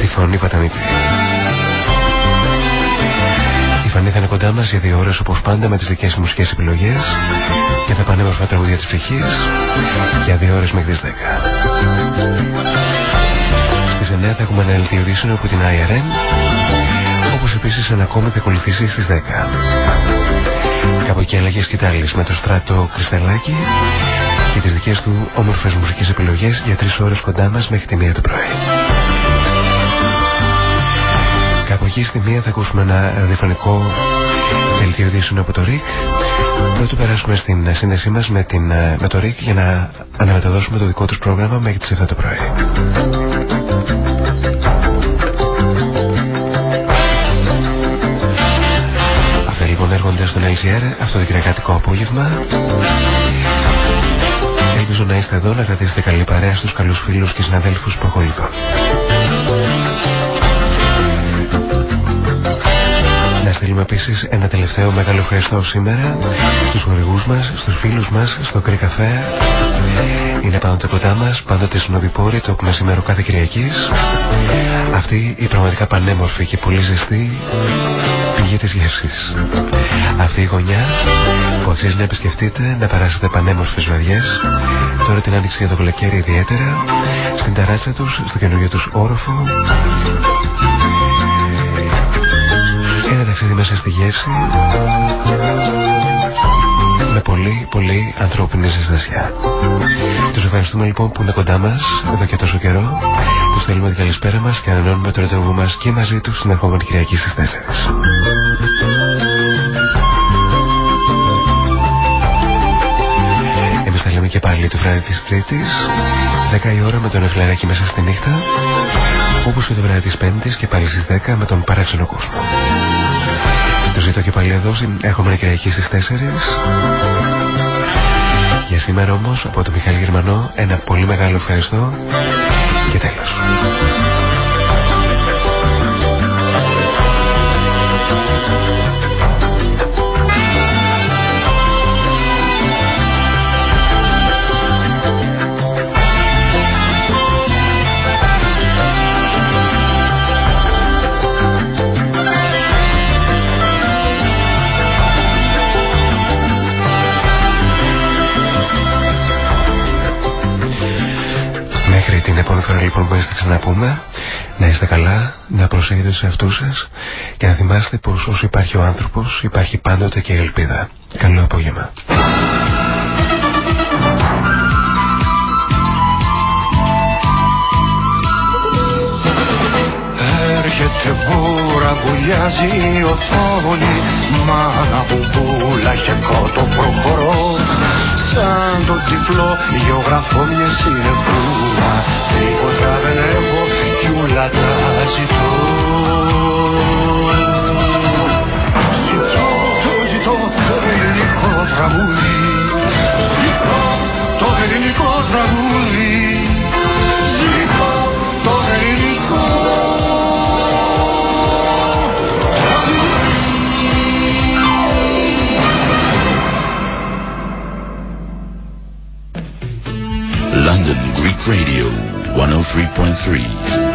τη φωνή Παταμήτρη. Η Φανή θα είναι κοντά μας για δύο ώρες όπως πάντα με τις δικές μουσικές επιλογές και θα πανέμορφα τραγουδία της ψυχής για δύο ώρες μέχρι τις 10. Στις 9 θα έχουμε ένα ελτίο από την IRN όπως επίσης ένα ακόμη θα ακολουθήσει στις 10. Κάπου εκεί αλλαγές κοιτάλης με το στράτο Κρυσταλάκι και τις δικές του όμορφες μουσικές επιλογές για τρεις ώρες κοντά μας μέχρι τη μία το πρωί. Κάπου εκεί στη μία θα ακούσουμε ένα ραδιοφωνικό δελτίο ειδήσεων από το ΡΙΚ Πρώτο περάσουμε στην σύνδεσή μας με, την, με το ΡΙΚ για να αναμεταδώσουμε το δικό τους πρόγραμμα μέχρι τις 7 το πρωί. Έρχονται στον LCR αυτό το κυριακάτικο απόγευμα. Ελπίζω να είστε εδώ να κρατήσετε καλή παρέα στους καλούς φίλους και συναδέλφους που ακολουθούν. Να στείλουμε επίσης ένα τελευταίο μεγάλο ευχαριστώ σήμερα στους χορηγούς μας, στους φίλους μας, στο Κρυ Καφέ. Είναι πάντοτε κοντά μας, πάντοτε συνοδοιπόροι το μεσημέρο κάθε Κυριακής. Αυτή η πραγματικά πανέμορφη και πολύ ζεστή πηγή της γεύσης. Αυτή η γωνιά που αξίζει να επισκεφτείτε, να περάσετε πανέμορφες βραδιές, τώρα την άνοιξη για το καλοκαίρι ιδιαίτερα, στην ταράτσα τους, στο καινούργιο τους όροφο. Ένα ταξίδι μέσα στη γεύση με πολύ πολύ ανθρώπινη ζεστασιά. Τους ευχαριστούμε λοιπόν που είναι κοντά μας εδώ και τόσο καιρό. Τους θέλουμε την καλησπέρα μας και ανανεώνουμε το ραντεβού μας και μαζί τους στην ερχόμενη Κυριακή στις 4. Εμείς θα λέμε και πάλι το βράδυ της Τρίτης 10 η ώρα με τον Εφλαράκι μέσα στη νύχτα όπως και το βράδυ της Πέμπτης και πάλι στις 10 με τον παράξενο κόσμο. Το ζήτω και πάλι εδώ έρχομαι Κυριακή στις 4 Για σήμερα όμως από το Μιχάλη Γερμανό ένα πολύ μεγάλο ευχαριστώ και τέλος. άλλη εκπομπή θα ξαναπούμε. Να είστε καλά, να προσέχετε σε εαυτούς σας και να θυμάστε πως όσο υπάρχει ο άνθρωπος υπάρχει πάντοτε και ελπίδα. Καλό απόγευμα. Έρχεται μπούρα, βουλιάζει η οθόνη Μάνα μπουμπούλα και κότο προχωρώ Σαν το τυφλό γεωγραφώ μιας συνεφούλα Τίποτα δεν έχω κι ούλα τα ζητώ. Ζητώ, το ζητώ το ελληνικό τραγούδι. Ζητώ το ελληνικό τραγούδι Radio 103.3.